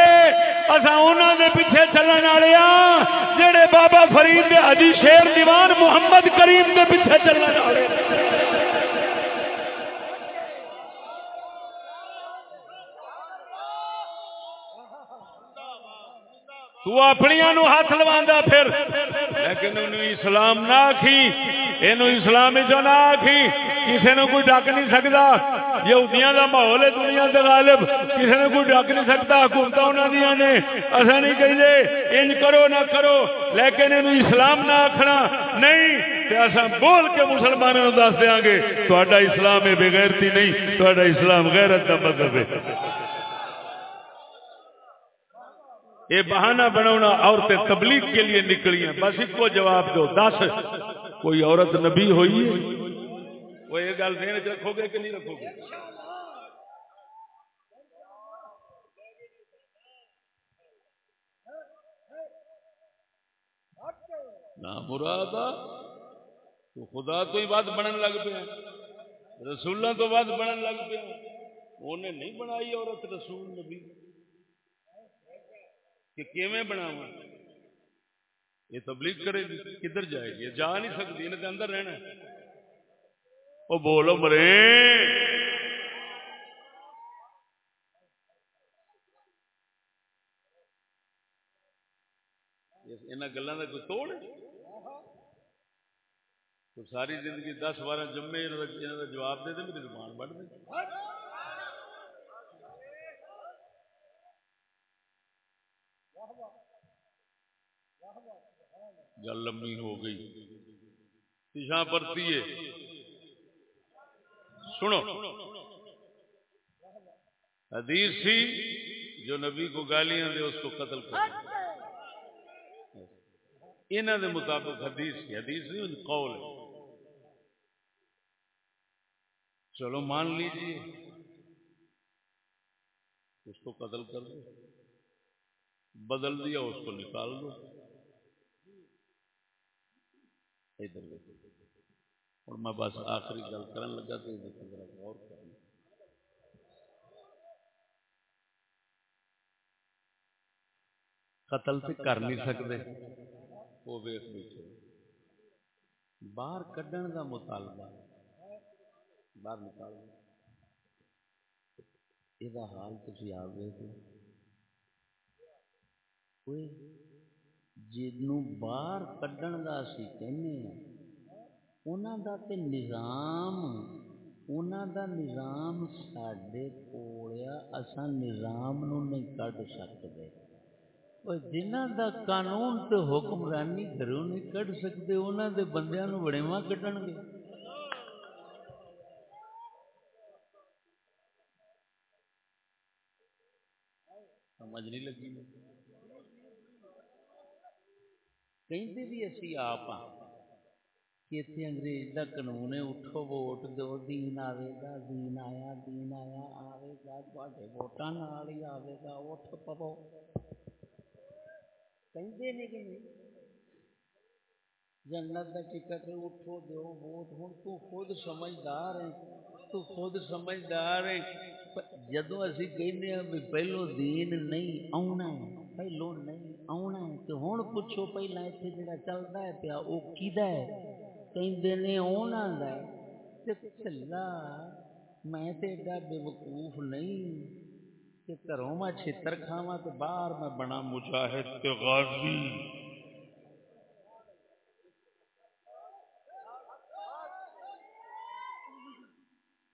اسا انہاں دے پیچھے چلن والے ہاں جڑے بابا فرید دے حجی شیر دیوان محمد کریم دے پیچھے چلن والے۔ تو وہ اپنی ہاتھ لوا پھر۔ لیکن انہوں اسلام نہ آخی یہ اسلام چ نہ آخی کسی نے کوئی ڈک نہیں سکتا یہودیاں دا ماحول ہے دنیا دے غالب۔ کسی نے کوئی ڈک نہیں سکتا حکومت انہوں دیا نے۔ اصا نہیں کہتے انج کرو نہ کرو۔ لیکن یہ اسلام نہ آخنا نہیں اصا بول کے مسلمانوں دس دیا گے تا اسلام ہے، بغیرتی نہیں۔ تا اسلام غیرت کا مطلب ہے۔ یہ بہانہ بنا عورتیں تبلیغ کے لیے نکلی ہیں۔ بس ایک کو جواب دو، دس۔ کوئی عورت نبی ہوئی ہے؟ وہ یہ گل دین رکھو گے کہ نہیں رکھو گے؟ نہ مراد تو خدا تو ہی بات بنن لگ پیا رسولوں تو بعد بنن لگ پیا انہیں نہیں بنائی عورت رسول نبی۔ کہ کیویں بناوا یہ تبلیغ کرے گی، کدھر جائے گی؟ جا نہیں سکتی انہیں اندر رہنا وہ بولو مرے۔ ان گلوں کا کوئی توڑ تو ساری زندگی دس بارہ جمے کا جواب دے دے، میری زبان بڑھ دے۔ گل لمبی ہو گئی۔ پیچھا پرتی ہے۔ سنو۔ حدیث تھی جو نبی کو گالیاں دے، اس کو قتل کر انہوں دے مطابق حدیث کی حدیث نہیں قول ہے۔ چلو مان لیجیے اس کو قتل کر دو۔ بدل دیا، اس کو نکال دو۔ ادھر اور میں بس آخری گل کرن لگا تو ذرا غور کرنا قتل سے کر نہیں سکتے۔ وہ ویخ بیٹھے۔ باہر کڈن کا مطالبہ۔ باہر نکال۔ یہ حال تھی آپ جنوں باہر کڈن کا اسی کہنے انہوں دا تے نظام انہوں دا نظام سڈے کول اسا نظام نو نہیں کڈ سکتے جنہ دا قانون تے حکمرانی گھروں نہیں کڈ سکتے انہوں دے بندیاں نو بڑےواں کڈن گے۔ سمجھ نہیں لگی۔ کہیں بھی اسی آپ ہاں کہ اتنے انگریز کا قانون ہے اٹھو ووٹ دو دین آئے گا دین آیا دین آیا آئے گا تے ووٹاں نال ہی آئے گا اٹھ پو کہیں نہیں کہ جنت کا ٹکٹ اٹھو دو ووٹ ہوں تو خود سمجھدار ہے تو خود سمجھدار ہے جدو اسی کہنے بھی پہلو دین نہیں آنا ہے پہلو نہیں آنا ہے تو ہوں پوچھو پہلا اتنے جڑا چلتا ہے پیا وہ کدا ہے کہیں نے آنا ہے چلا میں تو ایڈا بے وقوف نہیں کہ گھروں میں چھتر کھاوا تو باہر میں بنا مجاہد تے غازی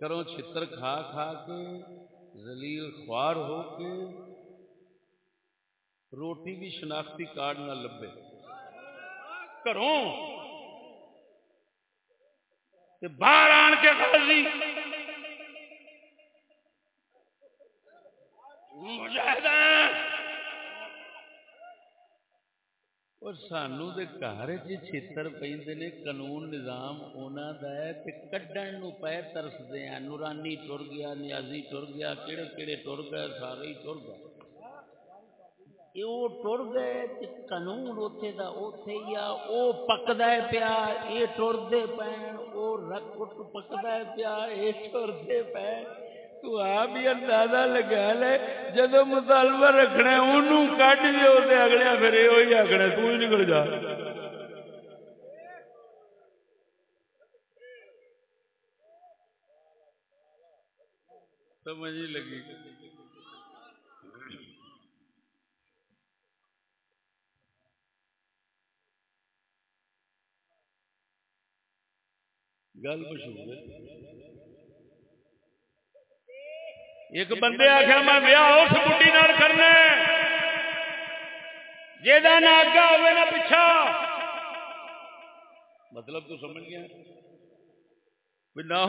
کرو چھتر کھا کھا کے زلیل خوار ہو کے روٹی بھی شناختی کارڈ نہ لبے۔ کروں باہر آن کے غازی۔ مجاہدین اور سانو دے گھر چھتر پہ قانون نظام اونا دا ہے تے کڈن نو پے ترسدے ہیں۔ نورانی ٹر گیا، نیازی ٹر گیا، کیڑے کیڑے ٹر گئے، سارے ہی ٹر گئے۔ وہ ٹر گئے قانون اوتھے دا اوتھے یا او پکدا ہے پیا، اے ٹر دے پین او رکھ پکدا ہے پیا، اے ٹر دے پین تو آپ ہی اندازہ لگا لے، جدو مطالبہ رکھنا انہوں کٹ دے اسے اگلے پھر یہ آخنا تو ہی نکل جا۔ سمجھ لگی۔ گل مشہور ہے ایک بندے آخیا میں ویاہ اس بڑھی نال کرنا جا نہ اگا ہوئے نہ پچھا۔ مطلب تو سمجھ گیا؟ نہ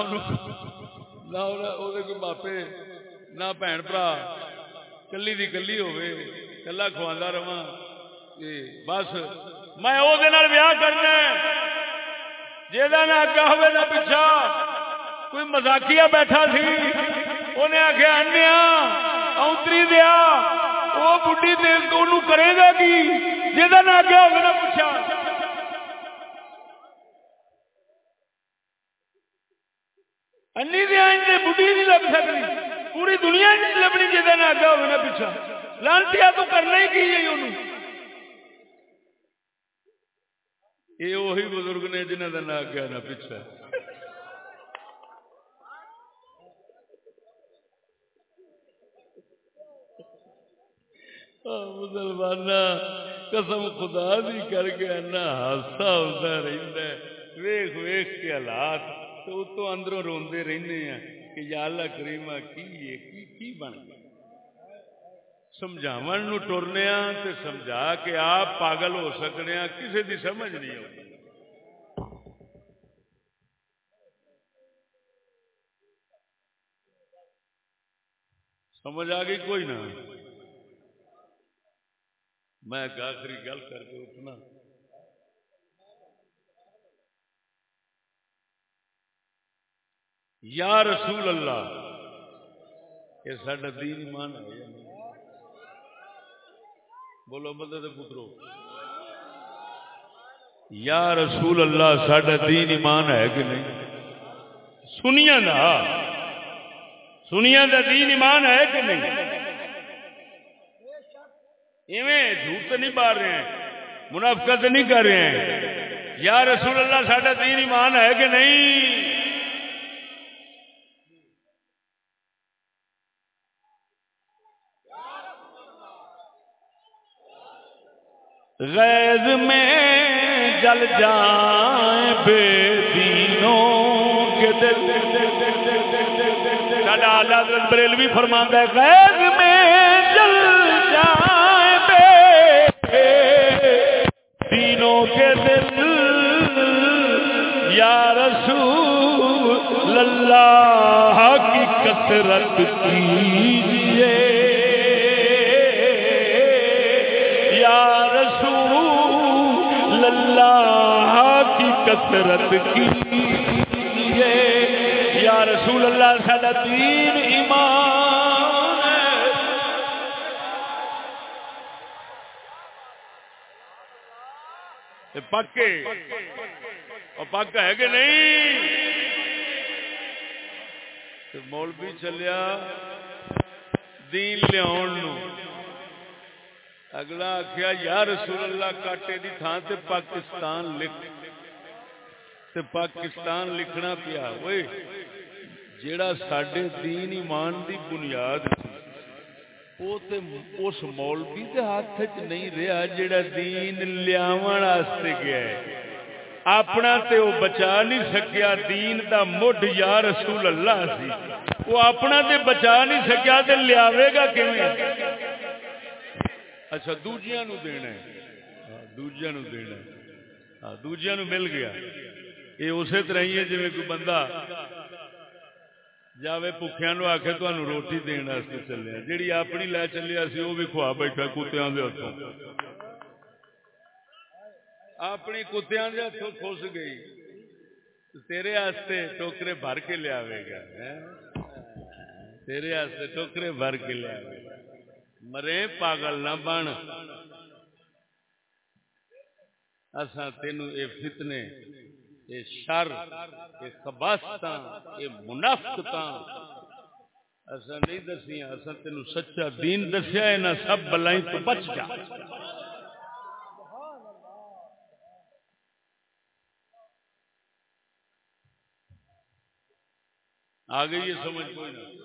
کوئی ماپے نہ بھن برا کلی دی کلی ہوے کلا کھوانا رہا بس میں وہ کرنا جا نہ اگا ہوئے نہ پچھا، کوئی مزاقیا بیٹھا سی، انہیں آخیا انیا اونتری دیا وہ بڑھی کرے گا کی؟ جا نہ اگا ہوئے نہ پوچھا بڑھی نہیں لگ سکتی، پوری دنیا نہیں لبنی جہاں نہ اگا ہونا پیچھا لانتی تو کرنا ہی کی ہے انہوں؟ یہ وہی بزرگ نے جنہوں کا نہ اگا نہ پیچھا مسلمان قسم خدا دی کر کے ہاسا ہوتا رہتا ہے۔ ویخ ویخ کے حالات تو اتو اندروں روندے رہنے ہیں کہ یا اللہ کریمہ کی یہ، کی کی بن گیا۔ سمجھاو نو ٹرنے تے سمجھا کہ آپ پاگل ہو سکنے کسی دی سمجھ نہیں ہوگی سمجھ آ گئی کوئی نہ؟ میں آخری گل کر کے اٹھنا۔ یا رسول اللہ، یہ سڈا دین ایمان ہے بولو مدد پترو۔ یا رسول اللہ سڈا دین ایمان ہے کہ نہیں؟ سنیا نا۔ سنیا دا دین ایمان ہے کہ نہیں؟ ایویں جھوٹ تو نہیں مار رہے ہیں، منافقت نہیں کر رہے ہیں۔ یا رسول اللہ سڈا دین ایمان ہے کہ نہیں؟ غیظ میں جل جائیں بے دینوں کے دل۔ حضرت بریلوی فرماندہ ہے، غیظ میں جل جائیں بے دینوں کے دل۔ یا رسول اللہ کی کثرت کیجیے کثرت کی۔ یا رسول اللہ سارا دین ایمان پکے۔ اور پک ہے کہ نہیں؟ مولوی چلیا دین لیا اگلا آخیا یا رسول اللہ، کاٹے دی تھان سے پاکستان لکھ۔ تے پاکستان لکھنا پیا وہ جیڑا سڈے دین ایمان دی بنیاد وہ تے اس مولوی دے ہاتھ چ نہیں رہا جیڑا دین لیاون واسطے گیا ہے۔ اپنا تے وہ بچا نہیں سکیا دین دا مڈ یا رسول اللہ سی۔ وہ اپنا تے بچا نہیں سکیا تے لیاوے گا کیویں؟ اچھا دوجیاں نو دینا ہے۔ ہاں، دوجیاں نو دینا ہے۔ ہاں، دوجیاں نو مل گیا۔ یہ اسی طرح ہی ہے جی کوئی بندہ جاوے پکھیا نو آخے تو روٹی دن چلے جیڑی اپنی لے چلیا سی وہ بھی کھوا بیٹھا کتیا کے ہاتھوں اپنی کتیا کے ہاتھوں خوش گئی تیرے آستے ٹوکرے بھر کے لیا گا تیرے آستے ٹوکرے بھر کے لیا مرے پاگل نہ بن اصا تینوں یہ فتنے اے شر، اے خباست اے منافقت اصا نہیں دسیا اصا تینو سچا دین دسیا یہاں سب بلائیں تو بچ جا۔ آ گئی یہ سمجھ۔ کوئی نہیں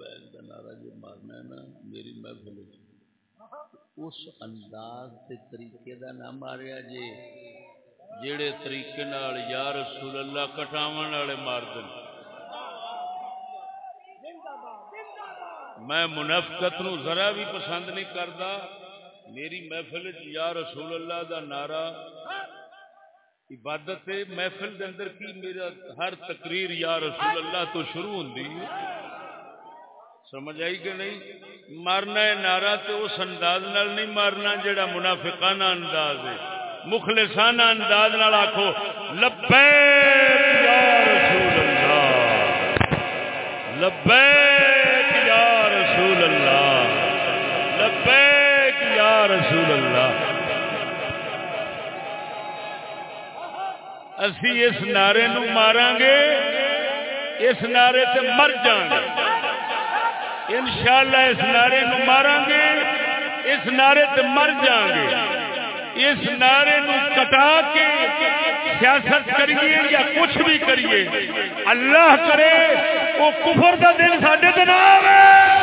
لبیک کا نعرہ جو مارنا ہے نا، میری محفل اس انداز تے طریقے دا نہ ماریا جے، جیڑے طریقے نال یا رسول اللہ کٹاون والے مار دین۔ میں منافقت نو ذرا بھی پسند نہیں کردا، میری محفل یا رسول اللہ دا نعرہ، عبادت ہے محفل دے اندر کی میرا ہر تقریر یا رسول اللہ تو شروع ہوندی ہے۔ سمجھ آئی کہ نہیں؟ مارنا ہے نعرہ تو اس انداز نال نہیں مارنا جڑا منافقانہ انداز ہے۔ مخلصانہ انداز نال آکھو، لبیک یا رسول اللہ۔ لبیک یا رسول اللہ۔ لبیک یا رسول اللہ۔ اسی اس نعرے نو ماران گے اس نعرے سے مر جان گے انشاءاللہ اس نعرے کو مارا گے اس نعرے تے مر جاؤں گے اس نعرے نو کٹا کے سیاست کریے یا کچھ بھی کریے، اللہ کرے، وہ کفر دا دن ساڈے تے نہ آوے۔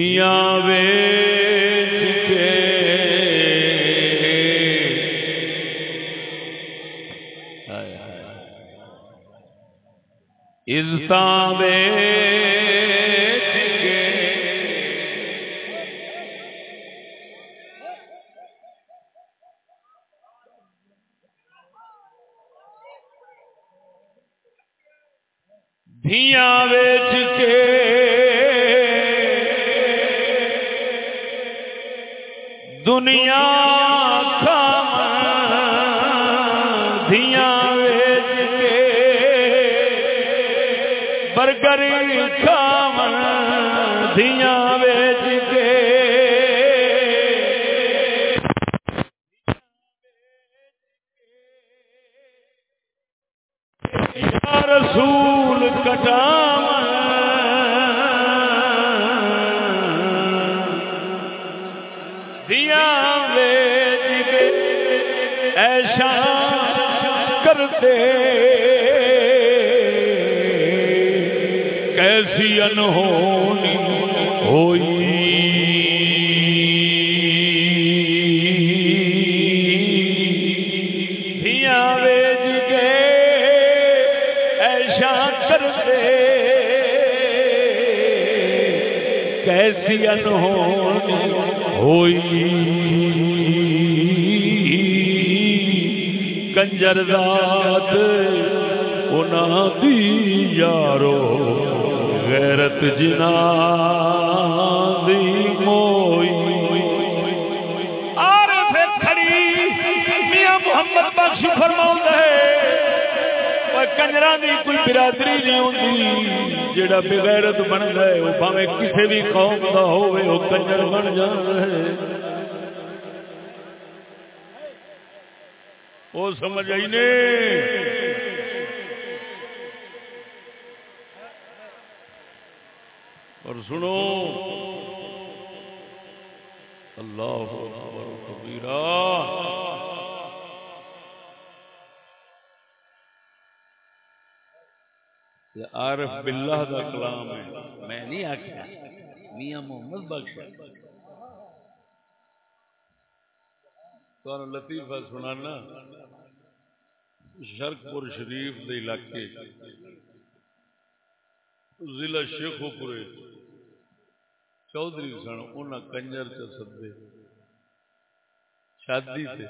دیا وے عزت یا رسول کٹام کیسی انہونی ہوئی। کنجر ذات انہاں دی یارو غیرت جنا دی موئی। اور پھر کھڑی میاں محمد بخش فرماؤں ہے کنجرا دی کوئی برادری نہیں ہوتی جڑا بغیرت بن گئے وہ بھاوے کسی بھی قوم کا ہوئے وہ کنجر بن جائے وہ سمجھ آئی نے؟ اور سنو، اللہ اکبر، کبیرہ۔ عارف باللہ دا کلام ہے۔ میں نہیں آخیا میاں محمد بخش۔ تو لطیفہ سنانا۔ شرکپور شریف دے علاقے۔ ضلع شیخو پورے چودھری سن ان کنجر چ سدے۔ شادی تے۔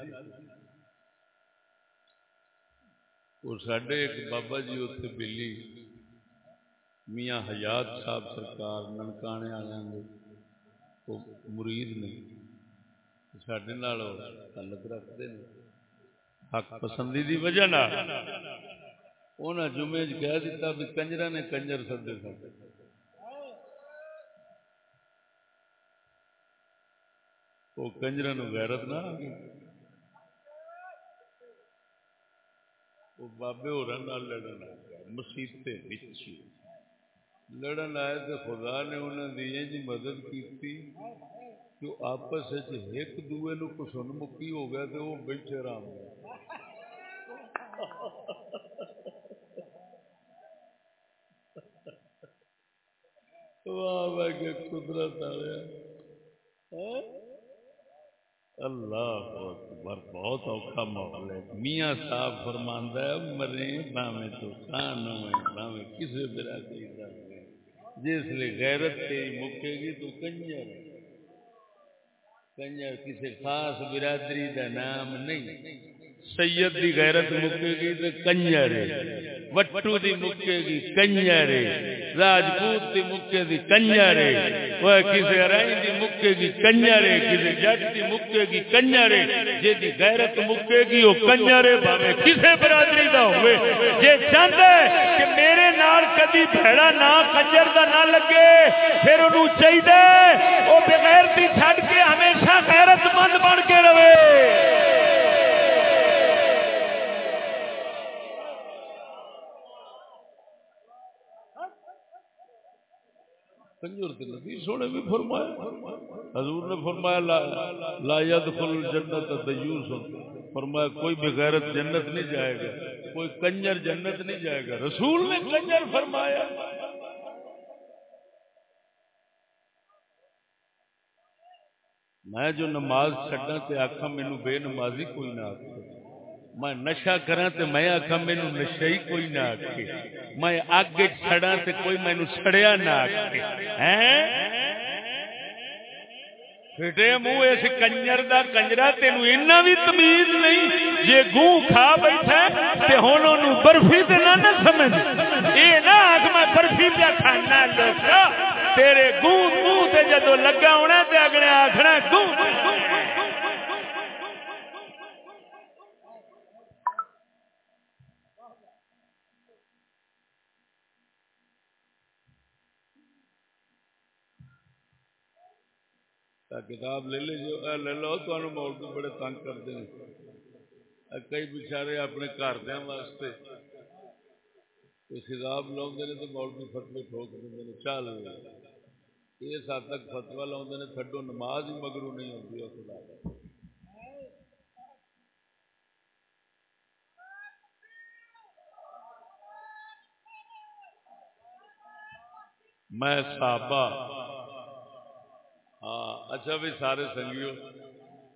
اور سڈے ایک بابا جی اتنے بلی۔ میاں حیات صاحب سرکار ننکانے والے وہ مرید نے سڈے تعلق رکھتے ہیں حق پسندی دی وجہ انہیں جمعے کہہ دیتا بھی کنجرا نے کنجر سدے سدے وہ کنجر غیرت نہ آ گئی۔ وہ بابے ہو لڑن مسیطے لڑن آئے تو خدا نے انہوں نے جی مدد کی کہ آپس ایک دوے نو کسن مکی ہو گیا تو وہ بیٹھے آرام کے قدرت آ رہا ہاں؟ اللہ اکبر، بہت اوکھا ماحول ہے۔ میاں صاحب فرماندا ہے، مرے باویں تو کان ہوئے، باویں کسے برادری دا جس لیے غیرت تیری مکے گی تو کنجر کنجر کسی خاص برادری دا نام نہیں۔ سید دی غیرت مکے گی تو کنجر وٹو دی مکے گی کنجر راجپوت دی مکے دی کنجر وہ کسی رائی دی مکے گی کنجر کسی جٹ دی مکے گی کنجر جے دی غیرت مکے گی وہ کنجر باوے کسے برادری دا ہوئے۔ جے چاہتے کہ میرے نال کدی بھڑا نہ کنجر دا نہ لگے، پھر انہوں چاہیے وہ بغیر دی چھڑ کے ہمیشہ غیرت مند بن کے رہے۔ کنجر تے نبی سونے بھی فرمایا حضور نے فرمایا لا, لا يدخل الجنت دیوس۔ فرمایا کوئی بغیرت جنت نہیں جائے گا کوئی کنجر جنت نہیں جائے گا۔ رسول نے کنجر فرمایا۔ میں جو نماز چھڈا تے آکھا مینوں بے نمازی کوئی نہ آکھے۔ میں نشا کرا تے میں آخا مینو نشا ہی کوئی نہ آکے میں اگ چڑا تے کوئی مینو سڑیا نہ آکے فٹے منہ اس کنجر دا کنجرا تینوں اینا بھی تمیز نہیں۔ جے گوں کھا بیٹھا تے ہن اونوں برفی تے نہ نہ سمجھ۔ اے نہ آکھ میں برفی پہ کھانا لوکا۔ تیرے گوں منہ تے جدوں لگا ہونا تے اگلے آکھنا گوں۔ کتاب لے لے جو لے لو تو مولوی بڑے تنگ کرتے ہیں کئی بچارے اپنے گھر واسطے کتاب لاؤں تو مولوی فتوے ٹھوک دیں چل اس حد تک فتوا لاؤں تھڈو نماز ہی مگرو نہیں ہوتی خدا میں صحابہ ہاں اچھا بھی سارے سنگیو۔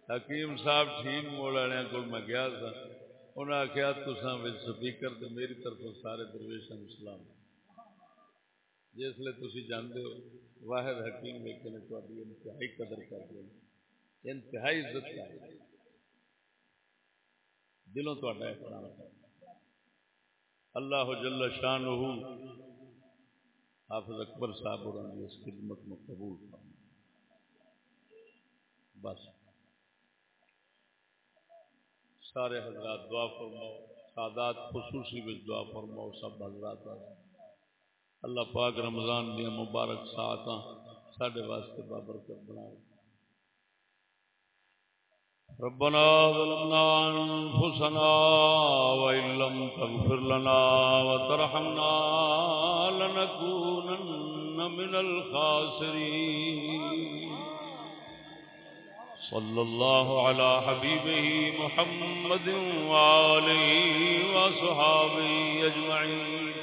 حکیم صاحب ٹھیک موڑ والے کو میں گیا تھا۔ انہیں آخیا تصا سپیکر تو میری طرف سارے درویش اسلام جس لیے تھی جانتے ہو۔ واحد حکیم ویکے نے تاری انتہائی قدر کر دی انتہائی عزت کر دلوں تا احترام اللہ جل شان حافظ اکبر صاحب اور اس خدمت میں قبول کرنا بس۔ سارے حضرات دعا فرماؤ، سادات خصوصی بھی دعا فرماؤ، سب حضرات۔ اللہ پاک رمضان دیا مبارک سات سڈے واسطے بابرکت بنا ربنا ظلمنا انفسنا وان لم تغفر لنا وترحمنا لنكونن من الخاسرين صلى الله على حبيبه محمد وآله وصحابه أجمعين.